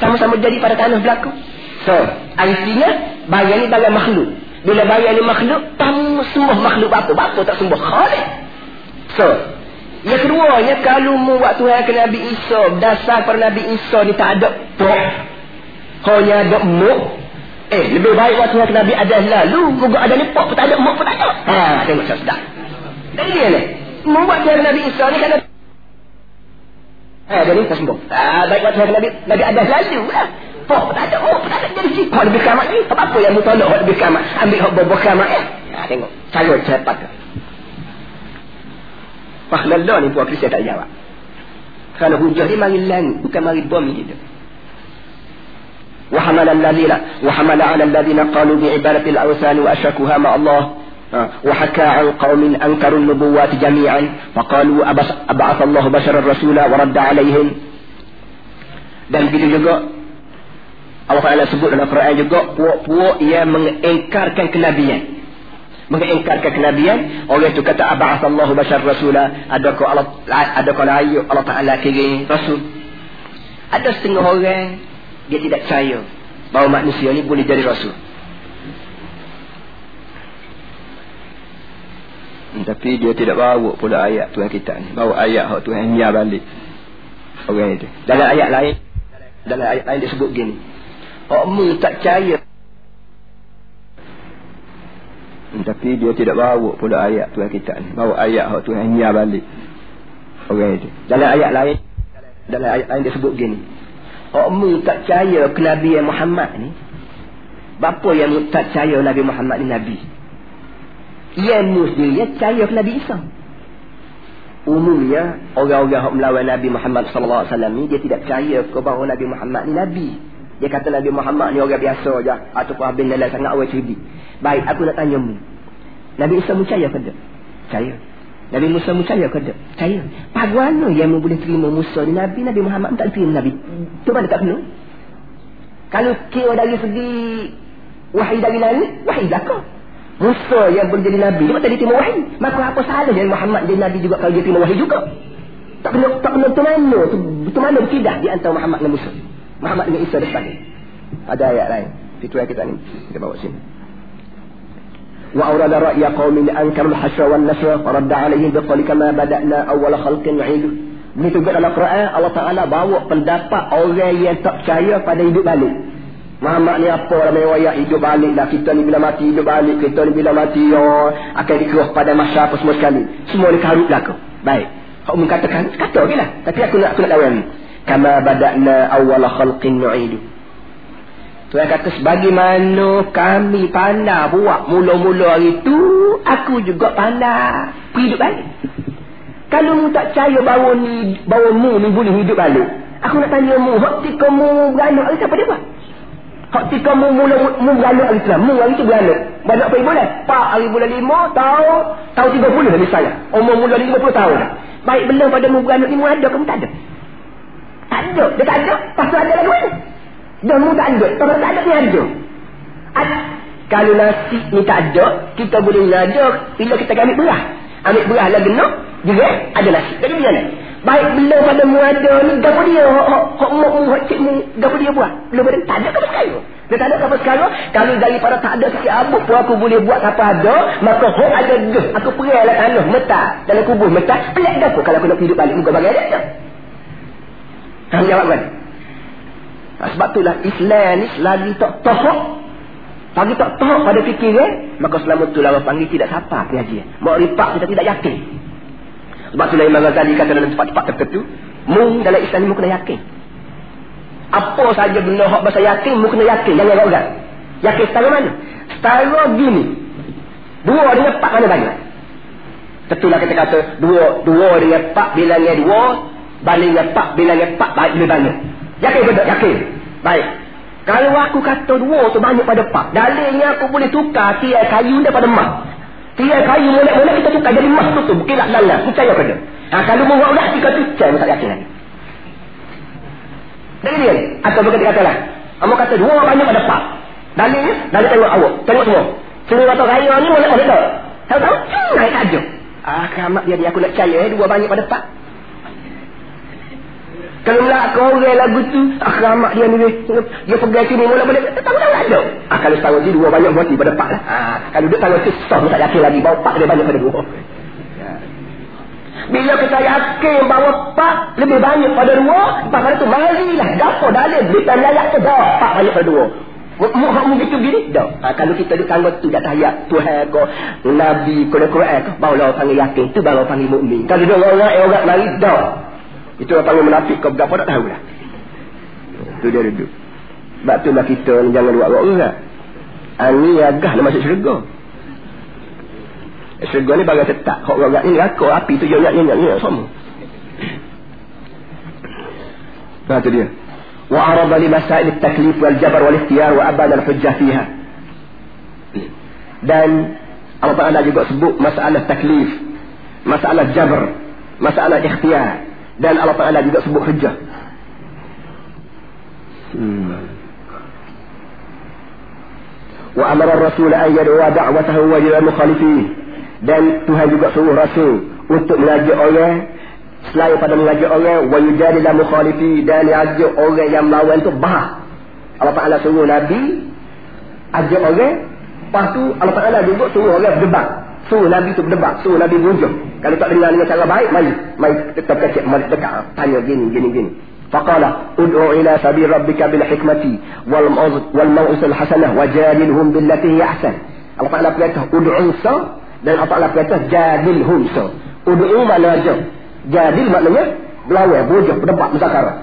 Sama-sama jadi pada tanah belakang. So, artinya bagian ni bagian makhluk. Bila bagian ni makhluk, tamu semua makhluk apa? Apa tak sembuh? Khalik. So, yang keduanya kalau mu buat Tuhan ke Nabi Isa dasar pada Nabi Isa ni tak ada pok. Hanya ada mu. Eh lebih baik buat Tuhan ke Nabi ada lalu guguk ada ni pok pun tak ada mu pun tak ada. Ha tengok saya sedap. Dari dia ni. Mu Tuhan ke Nabi Isa ni kan ada Eh, jadi tak sembuh. Ah, baik buat Tuhan ke Nabi, Nabi ada lalu lah. Pok tak ada, oh, tak ada. Jadi sikap lebih kamat ni. Apa-apa yang mu tolak lebih kamat. Ambil hak bobo kamat ya. Ha, tengok. Cara cepat فخل اللون بو فرسة الجوا خل هو جهري ما يلان كما يبوا ميد وحمل الذين وحمل على الذين قالوا بعبارة الأوثان وأشركوها مع الله وحكى عن قوم أنكروا النبوات جميعا فقالوا أبعث الله بشرا رسولا ورد عليهم dan begitu juga Allah Ta'ala sebut dalam Quran juga puak-puak yang mengingkarkan kenabian. Mengingkarkan kenabian orang itu kata aba'athallahu bashar rasula adakah Allah adakah layu Allah Taala kirim rasul ada setengah orang dia tidak percaya bahawa manusia ni boleh jadi rasul Tapi dia tidak bawa pula ayat Tuhan kita ni. Bawa ayat hak Tuhan nyar balik. Orang itu. Dalam ayat lain. Dalam ayat lain dia sebut gini. Kamu tak percaya. Hmm, tapi dia tidak bawa pula ayat Tuhan kita ni. Bawa ayat hak Tuhan nyar balik. Orang itu. Dalam ayat lain. Dalam ayat lain dia sebut gini. Kamu tak percaya ke Nabi Muhammad ni. Bapa yang tak percaya Nabi Muhammad ni Nabi. Yang sendiri dia percaya ke Nabi Isa. Umumnya orang-orang yang melawan Nabi Muhammad sallallahu alaihi wasallam ni dia tidak percaya ke bahawa Nabi Muhammad ni nabi. Dia kata Nabi Muhammad ni orang biasa aja ataupun abin dalam sangat orang cerdik. Baik, aku nak tanya mu. Nabi Isa percaya ke tak? Percaya. Nabi Musa percaya ke tak? Percaya. Bagaimana yang boleh terima Musa ni Nabi, Nabi Muhammad tak terima Nabi? Tu mana tak penuh? Kalau kira dari segi wahai dari langit, wahai belakang. Musa yang boleh jadi Nabi. Dia tak diterima wahai. Maka apa salah dengan Muhammad jadi Nabi juga kalau dia terima wahai juga? Tak kena, tak kena tu mana? Tu, tu mana berkidah di antara Muhammad dan Musa? Muhammad dengan Isa dan sebagainya. Ada ayat lain. Itu yang kita ni. Kita bawa sini. وأورد رأي قوم أنكروا الحشر والنشر فرد عليهم بقول كما بدأنا أول خلق نعيده Begitu juga dalam Quran Allah Ta'ala bawa pendapat orang yang tak percaya pada hidup balik Muhammad ni apa lah mewaya hidup balik dah kita ni bila mati hidup balik kita ni bila mati oh, akan dikeruh pada masa apa semua sekali semua ni karut lah baik kau mengatakan kata je lah tapi aku nak aku nak kawan kama badakna awal khalqin nu'idu Tuhan kata sebagaimana kami pandai buat mula-mula hari tu aku juga pandai hidup balik kalau mu tak percaya bahawa ni bahawa mu ni boleh hidup balik aku nak tanya mu waktu kamu beranak siapa dia buat Hak tika mu mula mu beranak hari Islam. Mu hari tu beranak. Beranak pergi bulan. Pak hari bulan lima tahun. Tahun tiga puluh dah misalnya. Umur mula lima puluh tahun dah. Baik belum pada mu beranak ni mu ada ke mu tak ada? Tak ada. Dia tak ada. Pasal ada lagi mana? Dah mu tak ada. Pasal tak ada ni ada. ada. Kalau nasi ni tak ada. Kita boleh ada. Bila kita ambil berah. Ambil berah lagi nak. Juga ada nasi. Jadi macam Baik belum pada mu ada ni gapo dia hok mu hok cik mu gapo dia buat? Belum ada tak ada apa sekarang. Dia tak ada apa sekarang. Kalau daripada tak ada sikit abuk pun aku boleh buat apa ada, maka hok ada dah. Aku pergi lah tanah meta dalam kubur meta. Pelik gapo kalau aku nak hidup balik muka bagi dia. Kamu jawab kan? Sebab itulah Islam ni selagi tak tohok Pagi tak tahu pada fikirnya Maka selama itulah orang panggil tidak siapa pengajian Mak ripak kita tidak yakin sebab itulah Imam Ghazali kata dalam tempat-tempat tertentu, mu dalam Islam ni mu kena yakin. Apa saja benda hak bahasa yakin, mu kena yakin. Jangan agak-agak. Yakin setara mana? Setara gini. Dua dengan empat mana banyak? Tentulah kita kata, dua dua dengan empat bilangnya dua, banding dengan empat bilangnya empat lebih banyak. Yakin betul? Yakin. Baik. Kalau aku kata dua tu banyak pada empat, dalilnya aku boleh tukar tiap kayu daripada emas. Tiap kayu mulai-mulai kita tukar jadi emas tu tu. Bukilah lala. Percaya pada. Ha, kalau mau udah tiga tu, saya tak yakin lagi. Dari dia. Atau bukan dia katalah. Kamu kata dua banyak pada pak. Dalilnya, dalil tengok awak. Tengok semua. Semua kata raya ni mulai-mulai tak. Tahu-tahu? Hmm, naik saja. Ah, kamat dia dia aku nak percaya eh, dua banyak pada pak. Kalau nak kau orang lagu tu, akhramak dia ni, dia pergi sini mula boleh, tak tahu tak ada. Ah, kalau setahun tu dua banyak mati pada pak lah. Ah, kalau dia tahun tu, sah tak yakin lagi, bawa pak dia banyak pada dua. Ya. Bila kita yakin bahawa pak lebih banyak pada dua, pak pada tu marilah. Gapa dalil, kita layak tu dah, pak banyak pada dua. Muhammad mu gitu gini? Tak. Ha, kalau kita di tangga tu dah tahiyat Tuhan ko, Nabi ko, Quran ko, barulah orang panggil yakin. Tu baru panggil mukmin. Kalau dia orang-orang, orang mari, dah. Itu orang panggil menafik kau berapa tak tahu lah. Itu dia duduk. Sebab itulah kita ni jangan buat buat orang. Ani agah nak masuk syurga. Syurga ni bagai tetap. Kau orang ni neraka api tu nyak nyak nyak semua. Nah tu dia. Wa arada li masail at-taklif wal jabr wal ikhtiyar wa abada al-hujjah fiha. Dan Allah Taala juga sebut masalah taklif, masalah jabr, masalah ikhtiyar dan Allah Ta'ala juga sebut hujah hmm. wa amara rasul an yad'a da'watahu wa jira mukhalifin. Dan Tuhan juga suruh rasul untuk mengajak orang selain pada mengajak orang wa yujadila mukhalifi dan mengajak orang yang melawan tu bah. Allah Ta'ala suruh Nabi ajak orang lepas tu Allah Ta'ala juga suruh orang berdebat Suruh Nabi tu berdebat. Suruh Nabi bujuk. Kalau tak dengar dengan cara baik, mari. Mari tetap kecil. Mari dekat. Tanya gini, gini, gini. Faqala ud'u ila sabi rabbika bil hikmati wal mau'izil hasanah wajadilhum billati hi ahsan. Allah Taala perintah ud'u sa dan Allah Taala perintah jadilhum sa. Ud'u mana aja. Jadil maknanya berlawan, bujuk, berdebat, muzakarah.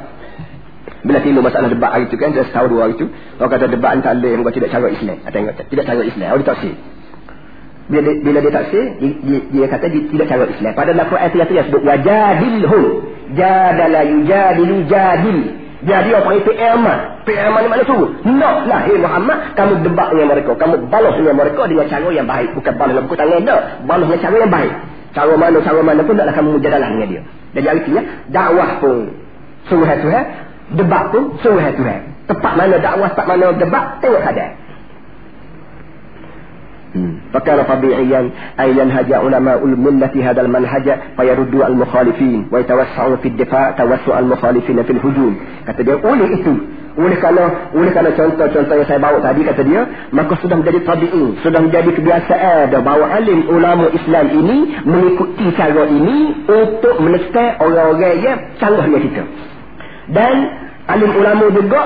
Bila timbul masalah debat hari itu kan, dia setahun dua hari itu, orang kata debat antara yang tidak cara Islam. Tengok, tidak cara Islam. Orang tak sih bila dia, bila dia taksir dia, dia, dia kata dia tidak cara Islam. Padahal Al-Quran itu yang sebut wajadilhum jadala yujadilu jadil. Jadi apa itu eman eman ni mana suruh nak lah hey Muhammad kamu debat dengan mereka. Kamu balas dengan mereka dengan cara yang baik. Bukan balas buku tangan dah. Balas dengan cara yang baik. Cara mana cara mana pun taklah kamu mujadalah dengan dia. Jadi artinya dakwah pun suruh Tuhan debat pun suruh Tuhan tepat mana dakwah tepat mana debat tengok hadap فكان طبيعيا أن ينهج علماء الملة هذا المنهج فيردوا المخالفين ويتوسعوا في الدفاع توسع المخالفين في الهجوم kata dia oleh itu oleh kerana oleh kerana contoh-contoh yang saya bawa tadi kata dia maka sudah menjadi tabi'i sudah menjadi kebiasaan dah bahawa alim ulama Islam ini mengikuti cara ini untuk menestay orang-orang yang canggah dengan kita dan alim ulama juga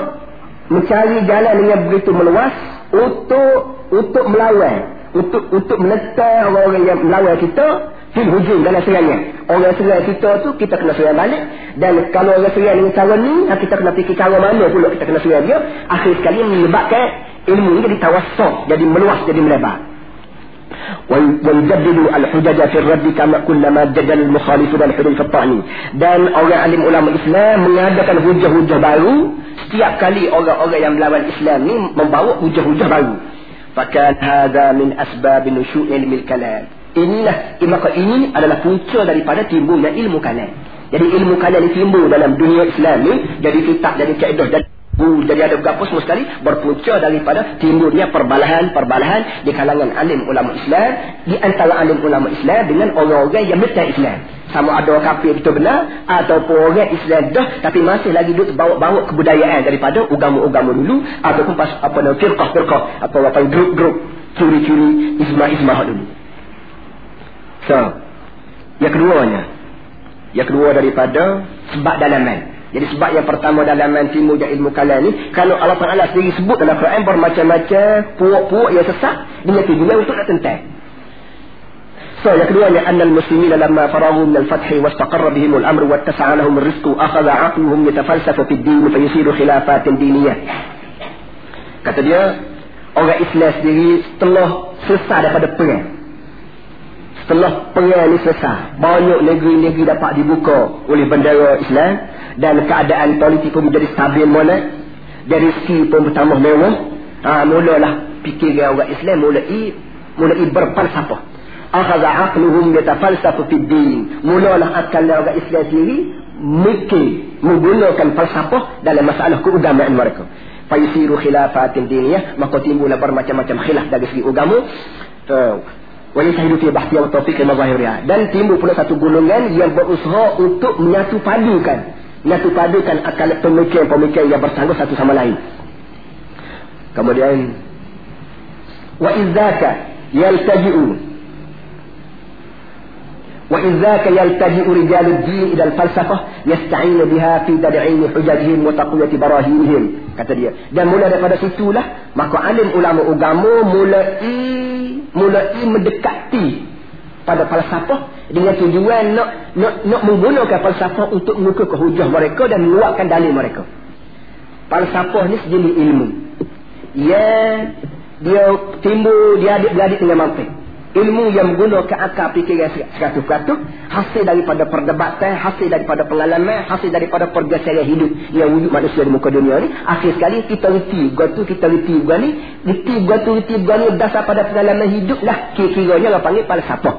mencari jalan dengan begitu meluas untuk untuk melawan untuk untuk menentang orang-orang yang melawan kita fil hujung dalam serangan orang serang kita tu kita kena serang balik dan kalau orang serang dengan cara ni kita kena fikir cara mana pula kita kena serang dia akhir sekali menyebabkan ilmu ni jadi tawassak jadi meluas jadi melebar ويجدد الحجج في الرد كما كلما جدل المخالفون الحدود في الطعن dan orang alim ulama Islam mengadakan hujah-hujah baru setiap kali orang-orang yang melawan Islam ni membawa hujah-hujah baru Fakan hadha min asbab nusyu' ilmi kalam. Inilah maka ini adalah punca daripada timbulnya ilmu kalam. Jadi ilmu kalam ini timbul dalam dunia Islam ni jadi kitab jadi kaedah dan jadi ada berapa semua sekali berpunca daripada timbulnya perbalahan-perbalahan di kalangan alim ulama Islam di antara alim ulama Islam dengan orang-orang yang betul Islam sama ada orang kafir itu benar ataupun orang Islam dah tapi masih lagi duduk bawa-bawa kebudayaan daripada agama-agama dulu ataupun pas apa nama firqah-firqah atau apa grup-grup curi-curi ismah-ismah dulu so yang keduanya yang kedua daripada sebab dalaman jadi sebab yang pertama dalam timbul ilmu kalam ni kalau Allah Taala sendiri sebut dalam Quran bermacam-macam puak-puak yang sesat dengan tujuan untuk nak tentang. So yang keduanya anna al-muslimin lamma faragu min al-fath wastaqarra bihim al-amr wattasa'a lahum ar-rizq akhadha 'aqluhum yatafalsafu fi ad-din fa yusiru khilafat diniyah. Kata dia orang Islam sendiri setelah selesai daripada perang setelah perang ni selesai banyak negeri-negeri dapat dibuka oleh bendera Islam dan keadaan politik pun menjadi stabil mana dari si pun bertambah mewah ha, mulalah fikiran orang Islam mulai mulai berfalsafah akhadha aqluhum yatafalsafu fid din mulalah akal orang Islam sendiri mikir menggunakan falsafah dalam masalah keagamaan mereka. Fayusiru khilafatin diniyah maka timbullah bermacam-macam khilaf dari segi agama. Uh, Wajib fi bahti wa taufiq al dan timbul pula satu golongan yang berusaha untuk menyatu padukan Nyatu padukan akal pemikiran-pemikiran yang bersanggup satu sama lain. Kemudian wa izzaka yaltaji'u yaltaji'u rijalud din ila al-falsafah yasta'inu biha fi tad'in hujajihim wa taqwiyati barahinihim kata dia dan mula daripada situlah maka alim ulama agama mulai mulai mendekati pada falsafah dengan tujuan nak nak nak menggunakan falsafah untuk mengukur hujah mereka dan menguatkan dalil mereka. Falsafah ni sejenis ilmu. Ya dia timbul dia adik-beradik dengan mantik. Ilmu yang menggunakan akal fikiran seratus peratus hasil daripada perdebatan, hasil daripada pengalaman, hasil daripada pergeseran hidup yang wujud manusia di muka dunia ni. Akhir sekali kita reti, gua tu kita reti gua ni, reti gua tu reti gua ni dasar pada pengalaman hidup lah. Kira-kiranya orang panggil falsafah.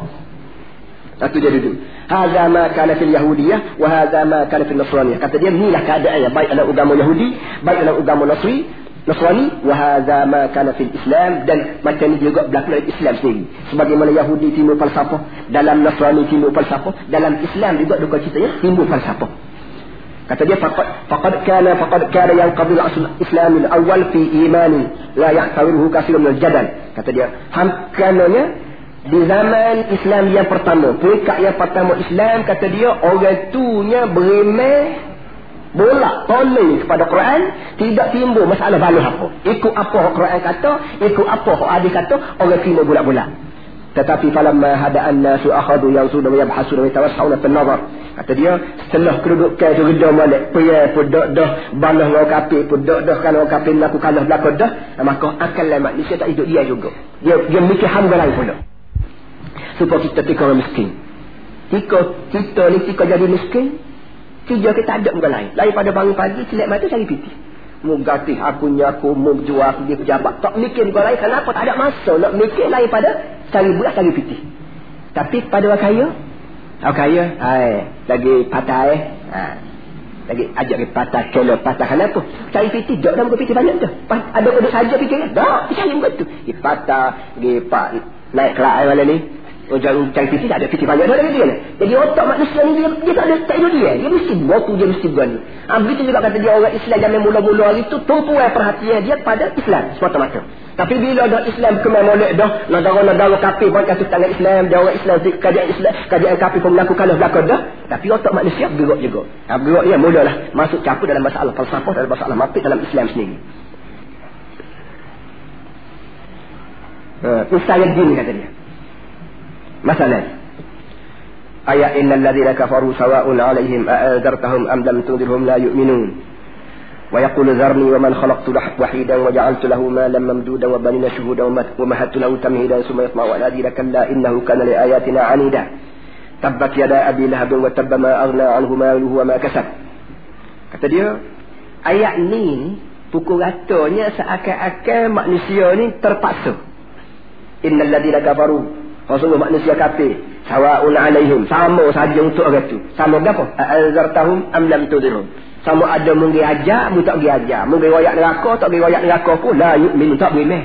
Satu dia duduk. Hadza ma kana fil Yahudiyah wa hadza ma kana fil Nasraniyah. Kata dia inilah keadaannya baik dalam agama Yahudi, baik dalam agama Nasri, Nasrani wa hadza ma kana fil Islam dan macam ini juga berlaku dalam Islam sendiri. Sebagaimana Yahudi timbul falsafah, dalam Nasrani timbul falsafah, dalam Islam juga duka citanya timbul falsafah. Kata dia faqad faqad kana faqad kana yang qabila asl Islam al-awwal fi imani la yahtawiruhu katsirun min al-jadal. Kata dia, ham kananya di zaman Islam yang pertama peringkat yang pertama Islam kata dia orang tunya berimeh bolak tolong kepada Quran tidak timbul masalah balas apa. Ikut apa Quran kata ikut apa hadis kata orang timbul bolak-bolak tetapi falamma hada'an nasu akhadu yang sudah yabhasu wa yatawassawna fil nazar kata dia setelah kedudukan tu reda balik pria pun dak dah balas orang kafir pun dak dah kalau kafir laku kalah belakang dah maka akal manusia tak hidup dia juga. Dia dia mikir hamba lain pula. Supaya kita tika orang miskin. Tika kita ni tika jadi miskin kerja kita ada muka lain. Lain pada bangun pagi silap mata cari piti. Mu gatih aku nyaku mu jual dia pejabat. Tak mikir muka lain kenapa tak ada masa nak mikir lain pada cari beras cari piti. Tapi pada orang kaya orang kaya hai, lagi patah eh. Ha. lagi ajak ke patah kelo patah kenapa cari piti jok dah muka piti banyak tu. Ada ada saja fikir dah cari muka tu patah pergi pak naik kelak malam ni Oh jangan cari fikir tak ada fikir banyak dah dia. Jadi otak manusia ni dia, dia tak ada tak ada dia. Dia mesti waktu dia mesti gani. Ha, begitu juga kata dia orang Islam yang mula-mula hari tu tumpuan perhatian dia pada Islam semata-mata. Tapi bila dah Islam kemai molek dah, negara-negara kafir pun kasih tangan Islam, dia orang Islam kajian Islam, kajian kafir pun melakukan kalau belakang dah. Tapi otak manusia bergerak juga. Ha, bergerak dia mulalah masuk campur dalam masalah falsafah dalam masalah mantik dalam Islam sendiri. Uh, Ustaz Din kata dia. مثلا أي إن الذين كفروا سواء عليهم أأذرتهم أم لم تنذرهم لا يؤمنون ويقول ذرني ومن خلقت وحيدا وجعلت له مالا ممدودا وبنين شهودا ومهدت له تمهيدا ثم يطمع أن أزيد كلا إنه كان لآياتنا عنيدا تبت يدا أبي لهب وتب ما أغنى عنه ماله وما كسب kata dia ayat ni pukul ratanya seakan-akan manusia ni terpaksa innal ladina kafaru Rasulullah manusia kafir. Sawa'un alaihim. Sama saja untuk orang itu. Sama berapa? A'azartahum am lam tudirhum. Sama ada mungkin ajar, mu tak pergi ajar. Mungkin wayak neraka, tak pergi wayak neraka pun. La yu'min, tak boleh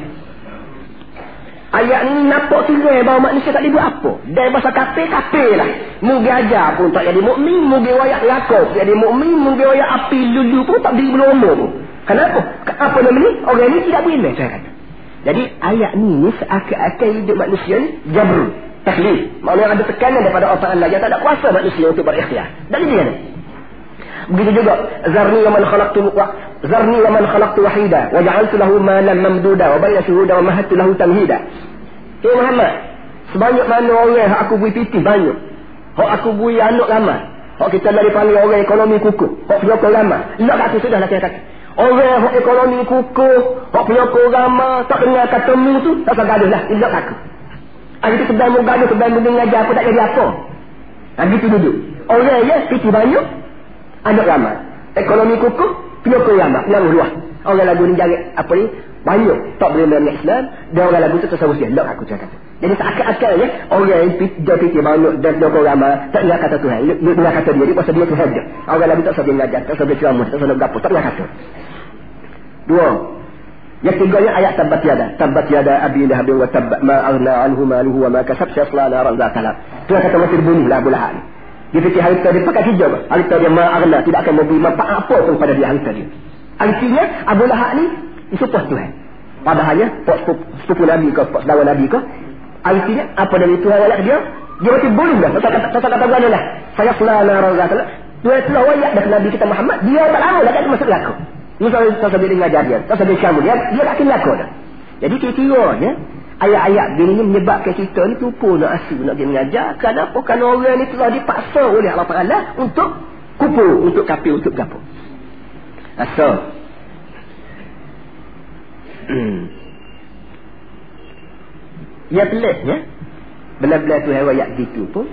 Ayat ni nampak tulis bahawa manusia tak boleh buat apa. Dari bahasa kafir, kafir lah. Mungkin ajar pun tak jadi mukmin, mungkin wayak neraka pun jadi mukmin, mungkin wayak api lulu pun tak beri belum pun. Kenapa? Apa nama ni? Orang ni tidak boleh saya kata. Jadi ayat ni seakan-akan hidup manusia ni jabr, taklif. Maknanya ada tekanan daripada Allah Taala yang tak ada kuasa manusia untuk berikhtiar. Dan ini kan? Begitu juga zarni wa man khalaqtu wa zarni wa man khalaqtu wahida wa ja'altu lahu malan mamduda wa bayna shuhuda wa mahattu lahu tamhida. Ya Muhammad, sebanyak mana orang yang aku beri piti banyak. Hak aku beri anak ramai. Hak kita dari panggil orang ekonomi kukuh. Hak penyokong ramai. Nak aku sudah nak kata. Orang yang ekonomi kukuh, yang punya korama, tak dengar kata mu tu, tak usah gaduh lah, ilak aku. Hari tu sedang gaduh, sedang mengajar apa, tak jadi apa. Hari tu duduk. Orang yang piti banyak, anak ramai. Ekonomi kukuh, punya korama, yang luah. Orang lagu ni jarik, apa ni, banyak. Tak boleh dengan Islam, dan orang lagu tu tersawus dia. Ilak aku cakap. Jadi seakan-akan ya, orang yang dia piti banyak, dan dia korama, tak dengar kata Tuhan. Dia dengar kata dia, dia dia Tuhan dia. Orang lagu tak dia mengajar, tak dia ceramah, tak dia berapa, tak dengar kata. Dua. Yang tiganya ayat tabat yada. Tabat yada abi lahab wa tab ma aghna anhu maluhu wa ma kasab sayasla naran zat talab. Itu kata masih bunyi lah Abu Lahab. Dia fikir harta dia pakai hijab. Harta dia ma aghna tidak akan memberi manfaat apa pun pada dia harta dia. Artinya Abu Lahab ni disupport Tuhan. Padahalnya sepupu Nabi ke, saudara Nabi ke. Artinya apa dari Tuhan ayat dia? Dia mesti boleh. Tak kata kata kata lah. Saya selana naran talab. Tuhan telah wayak dah Nabi kita Muhammad. Dia tak lama lagi masuk laku. Ini kalau tak sambil dengar dia, tak sambil kamu dia, dia tak akan laku dah. Jadi kira-kiranya, ayat-ayat gini ni menyebabkan kita ni tupu nak asu nak pergi mengajar. Kenapa? Kerana orang ni telah dipaksa oleh Allah Ta'ala untuk kupu, untuk kapi, untuk gapo. Asal. Ya pelik ya. Benar-benar tu ayat gitu pun.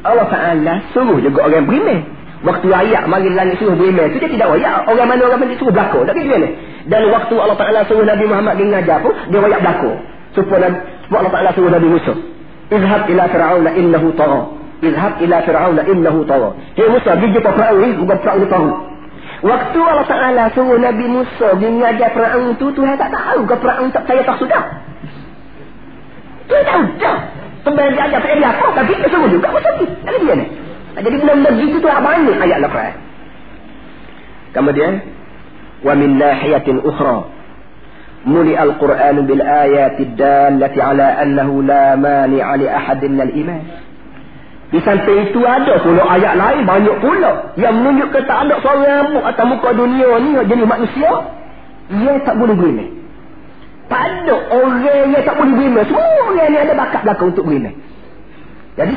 Allah Ta'ala suruh juga orang beriman. Waktu ayat mari langit suruh beriman itu dia tidak wayak. Orang mana orang mana suruh belakang. Tak kira Dan waktu Allah Ta'ala suruh Nabi Muhammad dia ngajar pun, dia wayak belakang. Supaya, Allah Ta'ala suruh Nabi Musa. Izhab ila fir'auna innahu tara. Izhab ila fir'auna innahu tara. Hei Musa, pergi jumpa Fir'aun ni, bukan Fir'aun tahu. Waktu Allah Ta'ala suruh Nabi Musa dia ngajar Fir'aun itu, Tuhan tak tahu ke Fir'aun tak percaya tak sudah. Tuhan tahu dah. Sebenarnya dia ajar dia apa, tapi dia suruh juga. Macam ni. Tak dia ni. Jadi benda-benda begitu tu banyak ayat Al-Quran. Kemudian wa min nahiyatin ukhra muli al-Quran bil ayati dallati ala annahu la mani'a li ahadin minal iman di samping itu ada pula ayat lain banyak pula yang menunjukkan tak ada seorang pun atas muka dunia ni jenis manusia ia tak boleh beriman tak ada orang yang tak boleh beriman semua orang ni ada bakat belakang untuk beriman jadi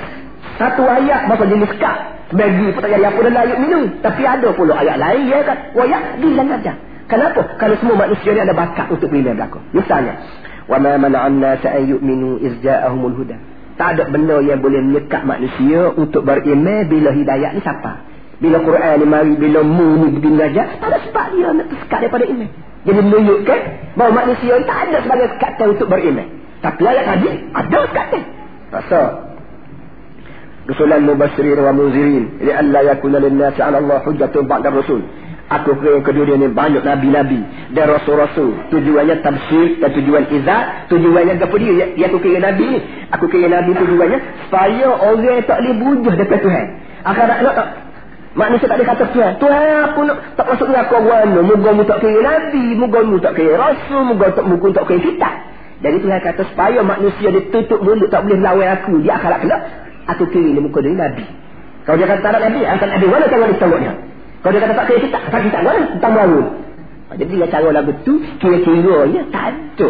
satu ayat masa jenis kak bagi pun tak jadi apa dalam ayat minum tapi ada pula ayat lain ya kan wayak bilang aja Kenapa? Kalau semua manusia ni ada bakat untuk beriman belakang. Misalnya, wa ma mana'an nas an yu'minu iz ja'ahumul huda. Tak ada benda yang boleh menyekat manusia untuk beriman bila hidayah ni siapa? Bila Quran ni mari, bila mu ni begini saja, tak ada sebab dia nak tersekat daripada iman. Jadi menunjukkan bahawa manusia tak ada sebagai sekatan untuk beriman. Tapi ayat tadi, ada sekatan. Rasa. Rusulan mubasirin wa muzirin. Ili alla yakuna linnasi ala Allah hujjatun ba'da rasul. Aku kira kedua dia ni banyak Nabi-Nabi dan Rasul-Rasul. Tujuannya tafsir dan tujuan izat. Tujuannya apa dia? Ya, ya aku kira Nabi ni. Aku kira Nabi tujuannya supaya orang tak boleh bujuh dekat Tuhan. Akhirat nak? Manusia tak ada kata Tuhan. Tuhan apa nak tak masuk neraka warna. Moga mu tak kira Nabi. Moga mu tak kira Rasul. Moga tak mu tak kira kitab. Jadi Tuhan kata supaya manusia ditutup mulut tak boleh lawan aku. Dia akhirat kelak. Aku kira ni muka dari Nabi. Kalau dia kata tak Nabi, akan ada mana tangan dia tengok dia. Kalau dia kata tak kira kita, tak kita mana? Tentang baru. Jadi dia cara lagu tu, kira-kira tak ada.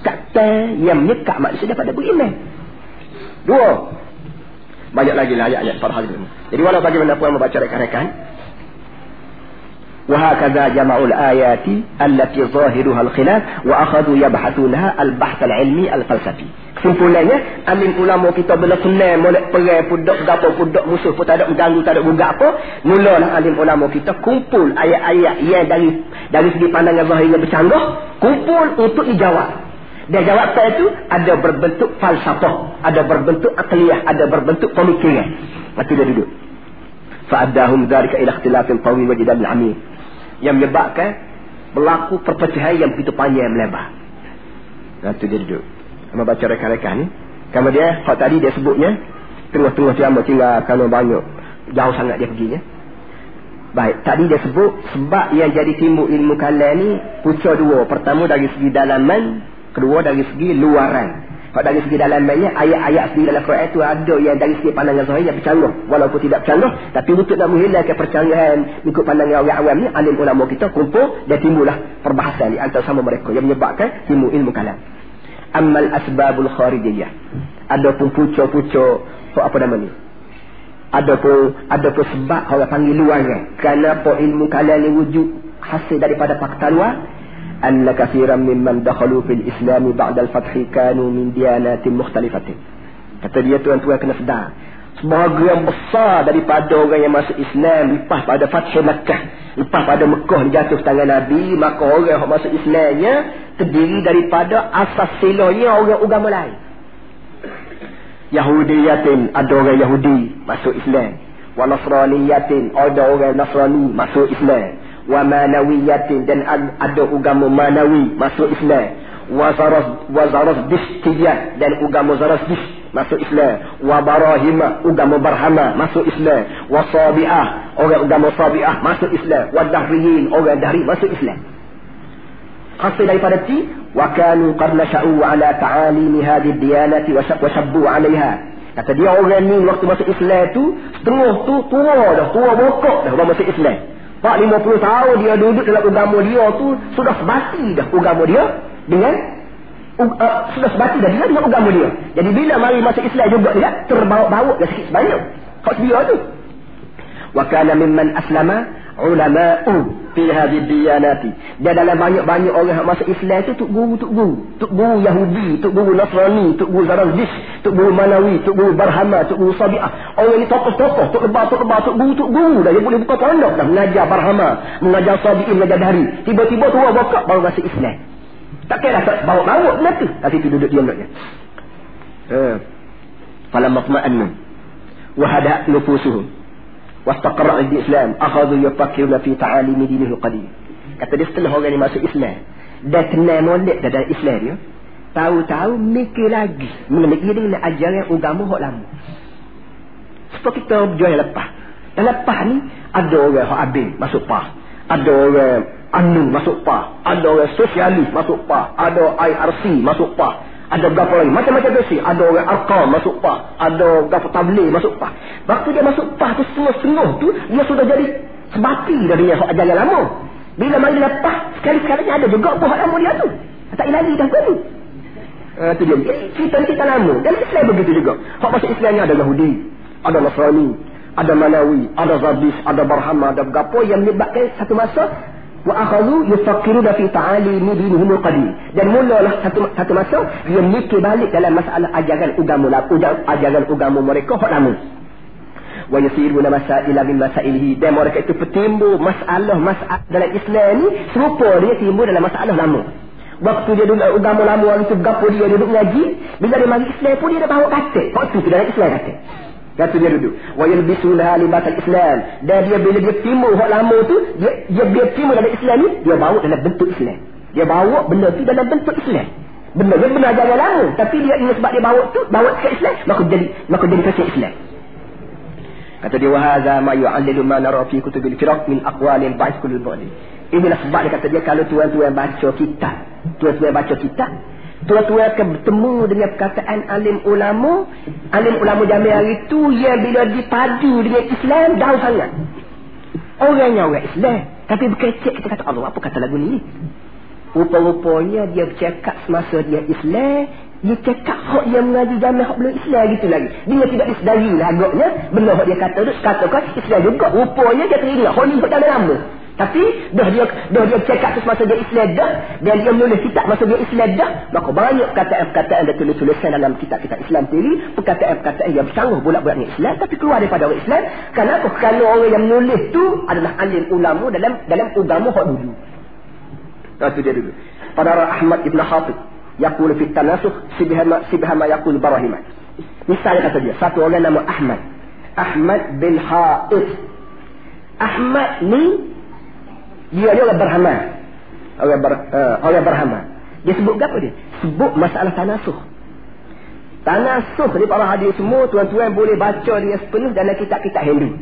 Kata yang menyekat manusia daripada beriman. Dua. Banyak lagi lah ayat-ayat para hadis Jadi walau bagaimana pun membaca rekan-rekan. وهكذا جمعوا الآيات التي ظاهرها الخلاف وأخذوا يبحثونها البحث العلمي الفلسفي Kesimpulannya, alim ulama kita bila kenal molek perang pudak gapo pudak musuh pun tak ada mengganggu, tak ada gugak apa. Mulalah alim ulama kita kumpul ayat-ayat yang dari dari segi pandangan zahirnya bercanggah, kumpul untuk dijawab. Dia jawab saya itu ada berbentuk falsafah, ada berbentuk akliyah, ada berbentuk pemikiran. Mati dia duduk. Fa'adahum dzalika ila ikhtilafin tawil wa jidal amir. Yang menyebabkan berlaku perpecahan yang begitu panjang melebar. Nanti dia duduk sama baca rekan-rekan ni kalau dia hak tadi dia sebutnya tengah-tengah jam tinggal kalau banyak jauh sangat dia perginya baik tadi dia sebut sebab yang jadi timbul ilmu kalam ni pucuk dua pertama dari segi dalaman kedua dari segi luaran. Kalau dari segi dalamannya ayat-ayat sendiri dalam Quran itu ada yang dari segi pandangan zahir yang bercanggah. Walaupun tidak bercanggah tapi untuk nak menghilangkan percanggahan ikut pandangan orang awam ni alim ulama kita kumpul dan timbullah perbahasan di antara sama mereka yang menyebabkan timbul ilmu kalam. Amal asbabul kharijiyah. Adapun pucuk-pucuk apa nama ni? Adapun adapun sebab orang panggil luar kenapa ilmu kalian ni wujud hasil daripada fakta luar anna katsiran mimman dakhalu fil islam ba'da al-fathi kanu min diyanatin mukhtalifatin kata dia tuan-tuan kena sedar. Sebahagian besar daripada orang yang masuk Islam lepas pada Fathul Makkah lepas pada Mekah jatuh tangan Nabi maka orang yang masuk Islamnya terdiri daripada asas silonya orang agama lain. Yahudiyatin ada orang Yahudi masuk Islam. Wa Nasraniyatin ada orang Nasrani masuk Islam wa Manawiyatin dan ada agama Manawi masuk Islam. Wa Zarazdishtiyat dan agama Zarazdisht masuk Islam. Wa barahima agama barhama masuk Islam. Wa sabiah orang agama sabiah masuk Islam. Wa dahriyin orang dahri masuk Islam. Hasil daripada ti wa kanu qad nasha'u ala ta'alim hadhihi diyanati wa shabbu 'alayha. Kata dia orang ni waktu masuk Islam tu setengah tu tua dah tua bokok dah orang masuk Islam Pak 50 tahun dia duduk dalam agama dia tu sudah sebati dah agama dia dengan uh, sudah sebati dah dia dengan agama dia. Jadi bila mari masuk Islam juga dia terbawa-bawa dah sikit sebanyak. Kau sedia tu. Wa kana mimman aslama ulama'u fi hadhihi diyanati. Dia dalam banyak-banyak orang yang masuk Islam tu tuk guru tuk guru, tuk guru Yahudi, tuk guru Nasrani, tuk guru Zarazdis, tuk guru Manawi, tuk guru Barhama, tuk guru Sabi'ah. Orang ni tokoh-tokoh, tuk lebar, tuk lebar, tuk guru, tuk guru dah. Dia boleh buka pondok dah mengajar Barhama, mengajar Sabi'in, mengajar Dari. Tiba-tiba tu buka baru masuk Islam. Tak kira tak bawa-bawa benda tu. Tapi tu duduk diam duduknya. Ha. Falam matma'annu. Wahada nufusuhum. Wastaqarra' al-Islam. Akhadu yafakiruna fi ta'alimi dinihi qadim. Kata dia setelah orang ni masuk Islam. Dah kenal molek dah dalam Islam dia. Tahu-tahu mikir lagi. Mikir dengan ajaran agama hok lama. Seperti kita berjual lepas. Dan lepas ni, ada orang yang habis masuk pah. Ada orang ANU masuk PA. Ada orang sosialis masuk PA. Ada IRC masuk PA. Ada berapa lagi? Macam-macam versi. Ada orang Arqam masuk PA. Ada berapa tabli masuk PA. Waktu dia masuk PA tu setengah-setengah tu, dia sudah jadi sebati dari yang ajaran lama. Bila mari lepas, sekali-sekali ada juga buah lama dia tu. Tak ilahi dah tu. Uh, tu dia. Cerita-cerita lama. Dan Islam begitu juga. Hak masuk Islam ni ada Yahudi. Ada Nasrani. Ada Manawi. Ada Zabis. Ada Barhama. Ada berapa yang menyebabkan satu masa wa akhadhu yufakkiru fi ta'alimi dinihim qadim dan mulalah satu satu masa dia mikir balik dalam masalah ajaran agama ajaran agama mereka hak lama wa yusiruna masaila min masailihi. Dan mereka itu bertimbul masalah-masalah dalam Islam ni serupa dia timbul dalam masalah lama. Waktu dia duduk agama lama orang tu gapo dia duduk ngaji bila dia mari Islam pun dia dah bawa kata. Waktu tu dalam Islam kata Kata dia duduk. Wa yalbisunaha libatal Islam. Dan dia bila dia timbul hak lama tu, dia dia dia timbul dalam Islam ni, dia bawa dalam bentuk Islam. Dia bawa benda tu dalam bentuk Islam. Benda dia benar jangan lama, tapi dia ingat sebab dia bawa tu, bawa ke Islam, maka jadi maka jadi kasih Islam. Kata dia wahaza ma yu'allilu ma nara fi kutubil firaq min aqwalin ba'd kulli ba'd. Inilah sebab dia kata dia kalau tuan-tuan baca kitab, tuan-tuan baca kitab, Tuan-tuan akan bertemu dengan perkataan alim ulama. Alim ulama jamil hari itu yang bila dipadu dengan Islam, jauh sangat. Orangnya orang Islam. Tapi berkecek kita kata, Allah apa kata lagu ni? Rupa-rupanya dia bercakap semasa dia Islam. Dia cakap hak yang mengaji jamil hak belum Islam gitu lagi. Dia tidak disedari lah agaknya. Benar hak dia kata tu, katakan Islam juga. Rupanya dia teringat. Hak ni hak dalam lama. Tapi dah dia dah dia cakap tu semasa dia Islam dah dan dia menulis kitab masa dia Islam dah maka banyak perkataan-perkataan dia tulis-tuliskan dalam kitab-kitab Islam sendiri perkataan-perkataan yang bersanggup bulat-bulat dengan Islam tapi keluar daripada orang Islam kenapa? kerana orang yang menulis tu adalah alim ulama dalam dalam agama hak dulu. Itu dia dulu. Pada Ahmad Ibn Hatib yakul fi tanasukh sibhama sibhama yakul barahimah. Misalnya kata dia satu orang nama Ahmad. Ahmad bin Haid. Ahmad ni dia ni orang berhama. Orang, ber, uh, orang berhama. Dia sebut apa dia? Sebut masalah tanasuh. Tanasuh ni para hadir semua tuan-tuan boleh baca dia sepenuh dalam kitab-kitab Hindu.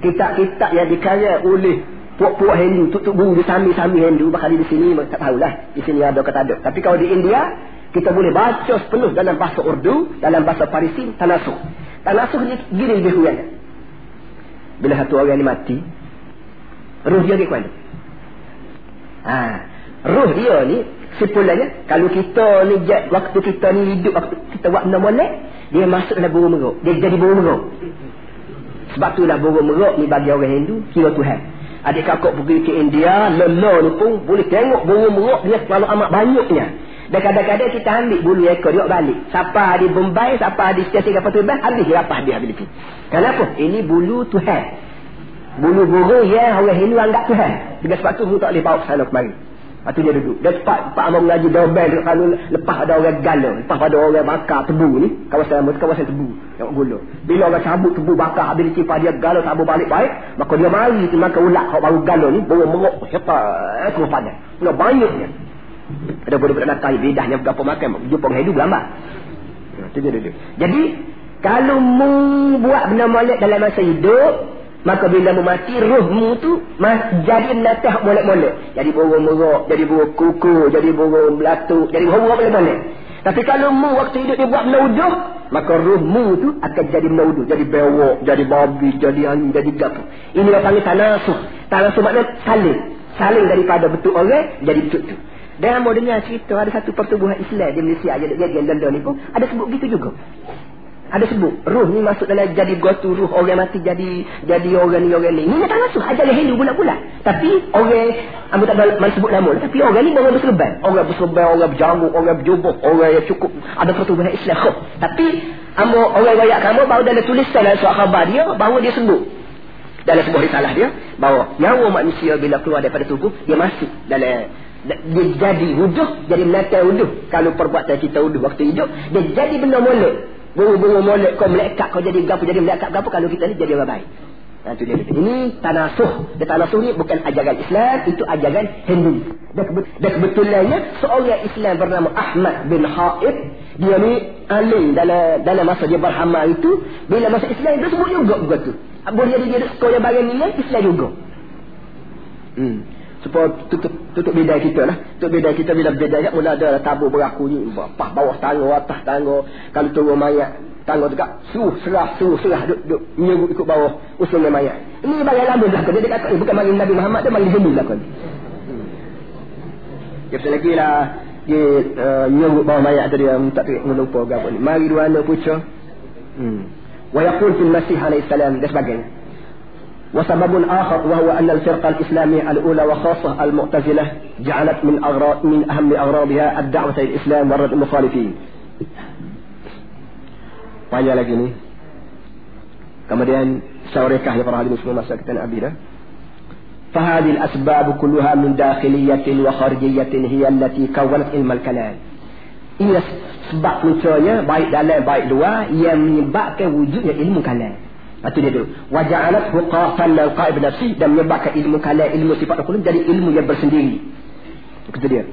Kitab-kitab yang dikarya oleh puak-puak Hindu, tutup guru di sami-sami Hindu. Bahkan di sini tak tahulah. Di sini ada kata ada. Tapi kalau di India, kita boleh baca sepenuh dalam bahasa Urdu, dalam bahasa Parisi, tanasuh. Tanasuh ni gini lebih kurang. Bila satu orang ni mati, roh dia ke mana? Ha. Ruh dia ni simpulannya kalau kita ni waktu kita ni hidup waktu kita buat benda molek dia masuk dalam burung meruk. Dia jadi burung meruk. Sebab tu lah burung meruk ni bagi orang Hindu kira Tuhan. Adik kakak pergi ke India lelah ni pun boleh tengok burung meruk dia selalu amat banyaknya. Dan kadang-kadang kita ambil bulu ekor dia balik. Siapa di Bombay siapa di stesen kapal terbang habis dia rapah dia habis kenapa? Ini bulu Tuhan Bulu burung ya orang Hindu anggap Tuhan. Dengan sebab tu tak boleh bawa ke sana kemari. Lepas tu dia duduk. Dia cepat Pak Amar mengaji dobel dekat kalau lepas ada orang gala. Lepas ada orang bakar tebu ni. Kawasan lama kawasan tebu. Yang gula. Bila orang cabut tebu bakar habis dicipah dia gala tak balik baik. Maka dia mari tu makan ulat kalau baru gala ni. Baru merok. Hebat. Semua panas. Nak banyaknya. Ada budak-budak datang. Bedahnya berapa makan. Jumpa orang Hindu gambar. Itu dia duduk. Jadi. Kalau mu buat benda molek dalam masa hidup. Maka bila mati, ruhmu tu mas, jadi menatah molek-molek. Jadi burung merok, jadi burung kuku, jadi burung belatu, jadi burung molek-molek. Tapi kalau mu waktu hidup dia buat menauduh, maka ruhmu tu akan jadi menauduh. Jadi bewok, jadi babi, jadi angin, jadi gapu. Ini yang panggil tanasuh. Tanasuh maknanya saling. Saling daripada betul orang, jadi betul tu. Dan mau dengar cerita ada satu pertubuhan Islam di Malaysia, dia yang ni pun, ada sebut gitu juga ada sebut ruh ni masuk dalam jadi gotu ruh orang mati jadi jadi orang ni orang ni. Ni tak masuk ajaran Hindu bulat-bulat. Tapi orang ambil tak mana sebut nama tapi orang ni orang berserban orang berserban orang berjamu orang berjubah orang yang cukup. Ada pertubuhan Islam khup. tapi amo orang rakyat kamu baru dalam tulisan dalam surat khabar dia bahawa dia sebut dalam sebuah risalah dia bahawa nyawa manusia bila keluar daripada tubuh dia masuk dalam dia jadi wujud jadi menata wujud kalau perbuatan kita wujud waktu hidup dia jadi benda molek Bunga-bunga molek kau melekat kau jadi gapo jadi melekat gapo kalau kita ni jadi orang baik. Nah, itu dia. Ini tanasuh. Dan tanasuh ni bukan ajaran Islam, itu ajaran Hindu. Dan, kebet dan kebetulannya seorang Islam bernama Ahmad bin Haib, dia ni alim dalam dalam masa dia berhama itu, bila masa Islam dia sebut juga begitu. Boleh jadi dia sekolah bagian ni Islam juga. Hmm. Supaya tutup tutup bidai kita lah. Tutup bidai kita bila bidai mula ada tabur beraku ni. Bawah, bawah tangga atas tangga. Kalau turun mayat tangga dekat suruh serah suruh serah duk duk nyeruk ikut bawah. Usulnya mayat. Ini bagai lama belakang dia. Kata eh, bukan manggil Nabi Muhammad dia manggil Hindu belakang hmm. dia pasal lagi lah dia uh, nyeruk bawah mayat tadi yang tak tarik lupa apa ni. Mari dua anak pucuk hmm. wa yaqul fil masih alaihi salam dan sebagainya وسبب آخر وهو أن الفرقة الإسلامية الأولى وخاصة المعتزلة جعلت من أغراض من أهم أغراضها الدعوة إلى الإسلام ورد المخالفين. Banyak lagi ni. Kemudian saurikah ya para hadirin semua masa kita nak bila. فهذه الأسباب كلها من داخلية وخارجية هي التي كونت علم الكلام. Ini sebab puncanya baik dalam baik luar yang menyebabkan wujudnya ilmu kalam. Itu dia dulu. Waja'alat huqafan lal qa'ib nafsi dan menyebabkan ilmu kalam, ilmu sifat al jadi ilmu yang bersendiri. Itu dia.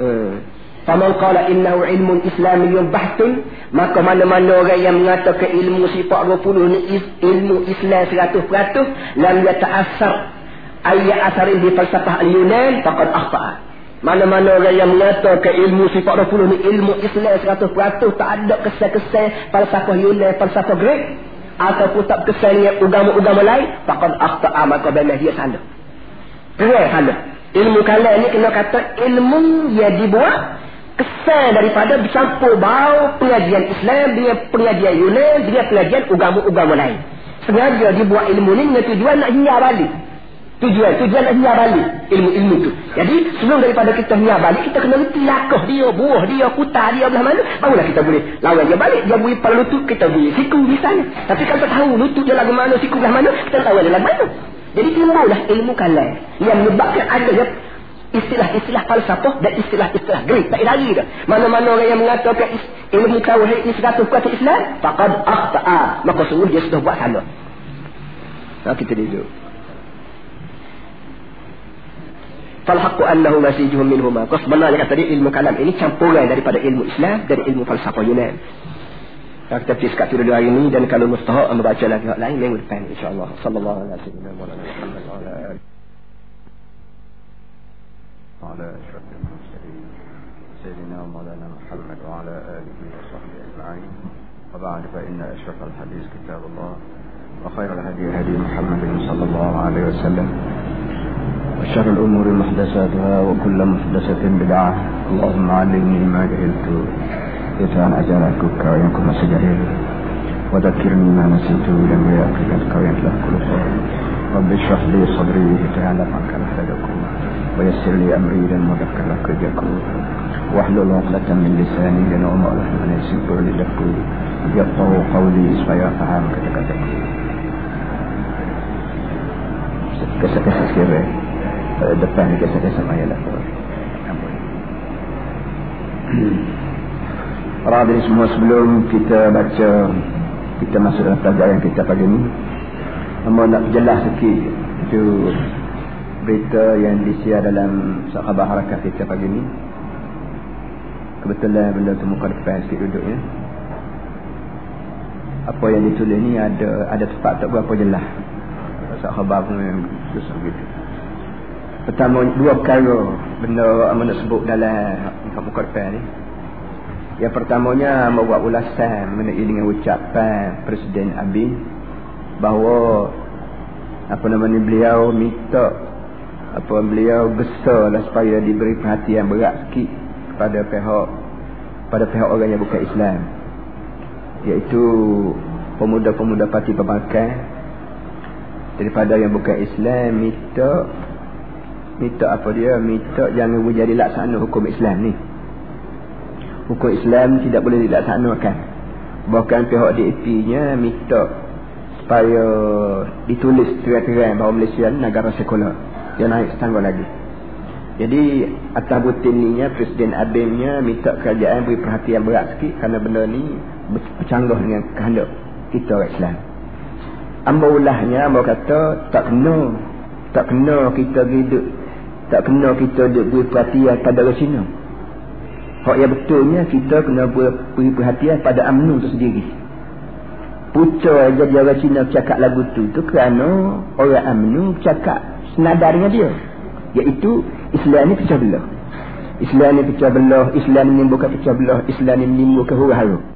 Hmm. Faman qala innahu ilmun islamiyyun bahtun maka mana-mana orang yang mengatakan ilmu sifat 20 ni ilmu Islam 100% lam yata'assar ay asarin di falsafah al-Yunan faqad akhta'a. Mana-mana orang yang mengatakan ilmu sifat 20 ni ilmu Islam 100% tak ada kesan-kesan falsafah Yunan, falsafah Greek ataupun tak kesan dengan agama-agama lain faqad akhta'a maka benar dia salah Kerai salah ilmu kalam ni kena kata ilmu yang dibuat kesan daripada bercampur bau pengajian Islam dengan pengajian Yunan dengan pengajian agama-agama lain. Sengaja dibuat ilmu ni dengan tujuan nak hiar balik Tujuan, tujuan nak hiar balik ilmu-ilmu tu. Jadi sebelum daripada kita hiar balik, kita kena reti lakah dia, buah dia, kuta dia belah mana. Barulah kita boleh lawan dia balik. Dia beri pada lutut, kita beri siku misalnya. Tapi kalau tak tahu lutut dia lagu mana, siku belah mana, kita tahu dia lagu mana. Jadi timbullah ilmu kalam yang menyebabkan adanya istilah-istilah falsafah dan istilah-istilah Greek. Tak lagi dah. Mana-mana orang yang mengatakan ilmu tauhid ini seratus kata Islam, faqad akhta'a. Maka sungguh dia sudah buat salah. Nah, kita duduk. falhaqu annahu masijuhum minhuma kau sebenarnya kata dia ilmu kalam ini campuran daripada ilmu Islam dan ilmu falsafah Yunan kita pergi sekat dulu hari ini dan kalau mustahak membaca lagi hak lain minggu depan insyaAllah sallallahu alaihi wasallam wa ala alihi وعلى أشرف المرسلين سيدنا مولانا محمد وعلى آله وصحبه أجمعين وبعد فإن أشرف الحديث كتاب الله وخير الهدي هدي محمد صلى الله عليه وسلم وشر الأمور محدثاتها وكل محدثة بدعة. اللهم علمني ما جهلت. يتان أجلك كوينك ما سجهل وذكرني ما نسيت لم يأكلك كوينك لك كل رب اشرح لي صدري تعالى عنك حدكم ويسر لي أمري لن مذكر لك جكو واحلل عقدة من لساني لنعم الرحمن يسيب لك يقطع قولي supaya paham kata-kataku kesah-kesah uh, depan ni kisah-kisah maya lah. Para hadirin semua sebelum kita baca kita masuk dalam pelajaran kita pagi ni Nama nak jelas sikit itu berita yang disiar dalam sahabat harakat kita pagi ni. Kebetulan benda tu muka depan sikit duduknya apa yang ditulis ni ada ada tempat tak berapa jelas. Sahabat pun susah gitu Pertama dua perkara benda amanah sebut dalam muka depan ni. Yang pertamanya membuat ulasan mengenai dengan ucapan Presiden Abi bahawa apa nama ni beliau minta apa beliau besarlah supaya diberi perhatian berat sikit kepada pihak pada pihak orang yang bukan Islam iaitu pemuda-pemuda parti pembangkang daripada yang bukan Islam minta minta apa dia? Minta jangan menjadi laksana hukum Islam ni. Hukum Islam tidak boleh dilaksanakan. Bahkan pihak DAP nya minta supaya ditulis terang-terang bahawa Malaysia ni negara sekular. Dia naik setangga lagi. Jadi atas butin ni Presiden Abim nya minta kerajaan beri perhatian berat sikit kerana benda ni bercanggah dengan kehendak kita orang Islam. Ambaulahnya Amba kata tak kena. Tak kena kita hidup tak kena kita beri perhatian pada orang Cina. Hak yang betulnya kita kena beri perhatian pada UMNO itu sendiri. Puca jadi orang Cina cakap lagu tu tu kerana orang UMNO cakap senada dengan dia. iaitu Islam ni pecah belah Islam ni pecah belah Islam ni menimbulkan pecah belah Islam ni menimbulkan huru-hara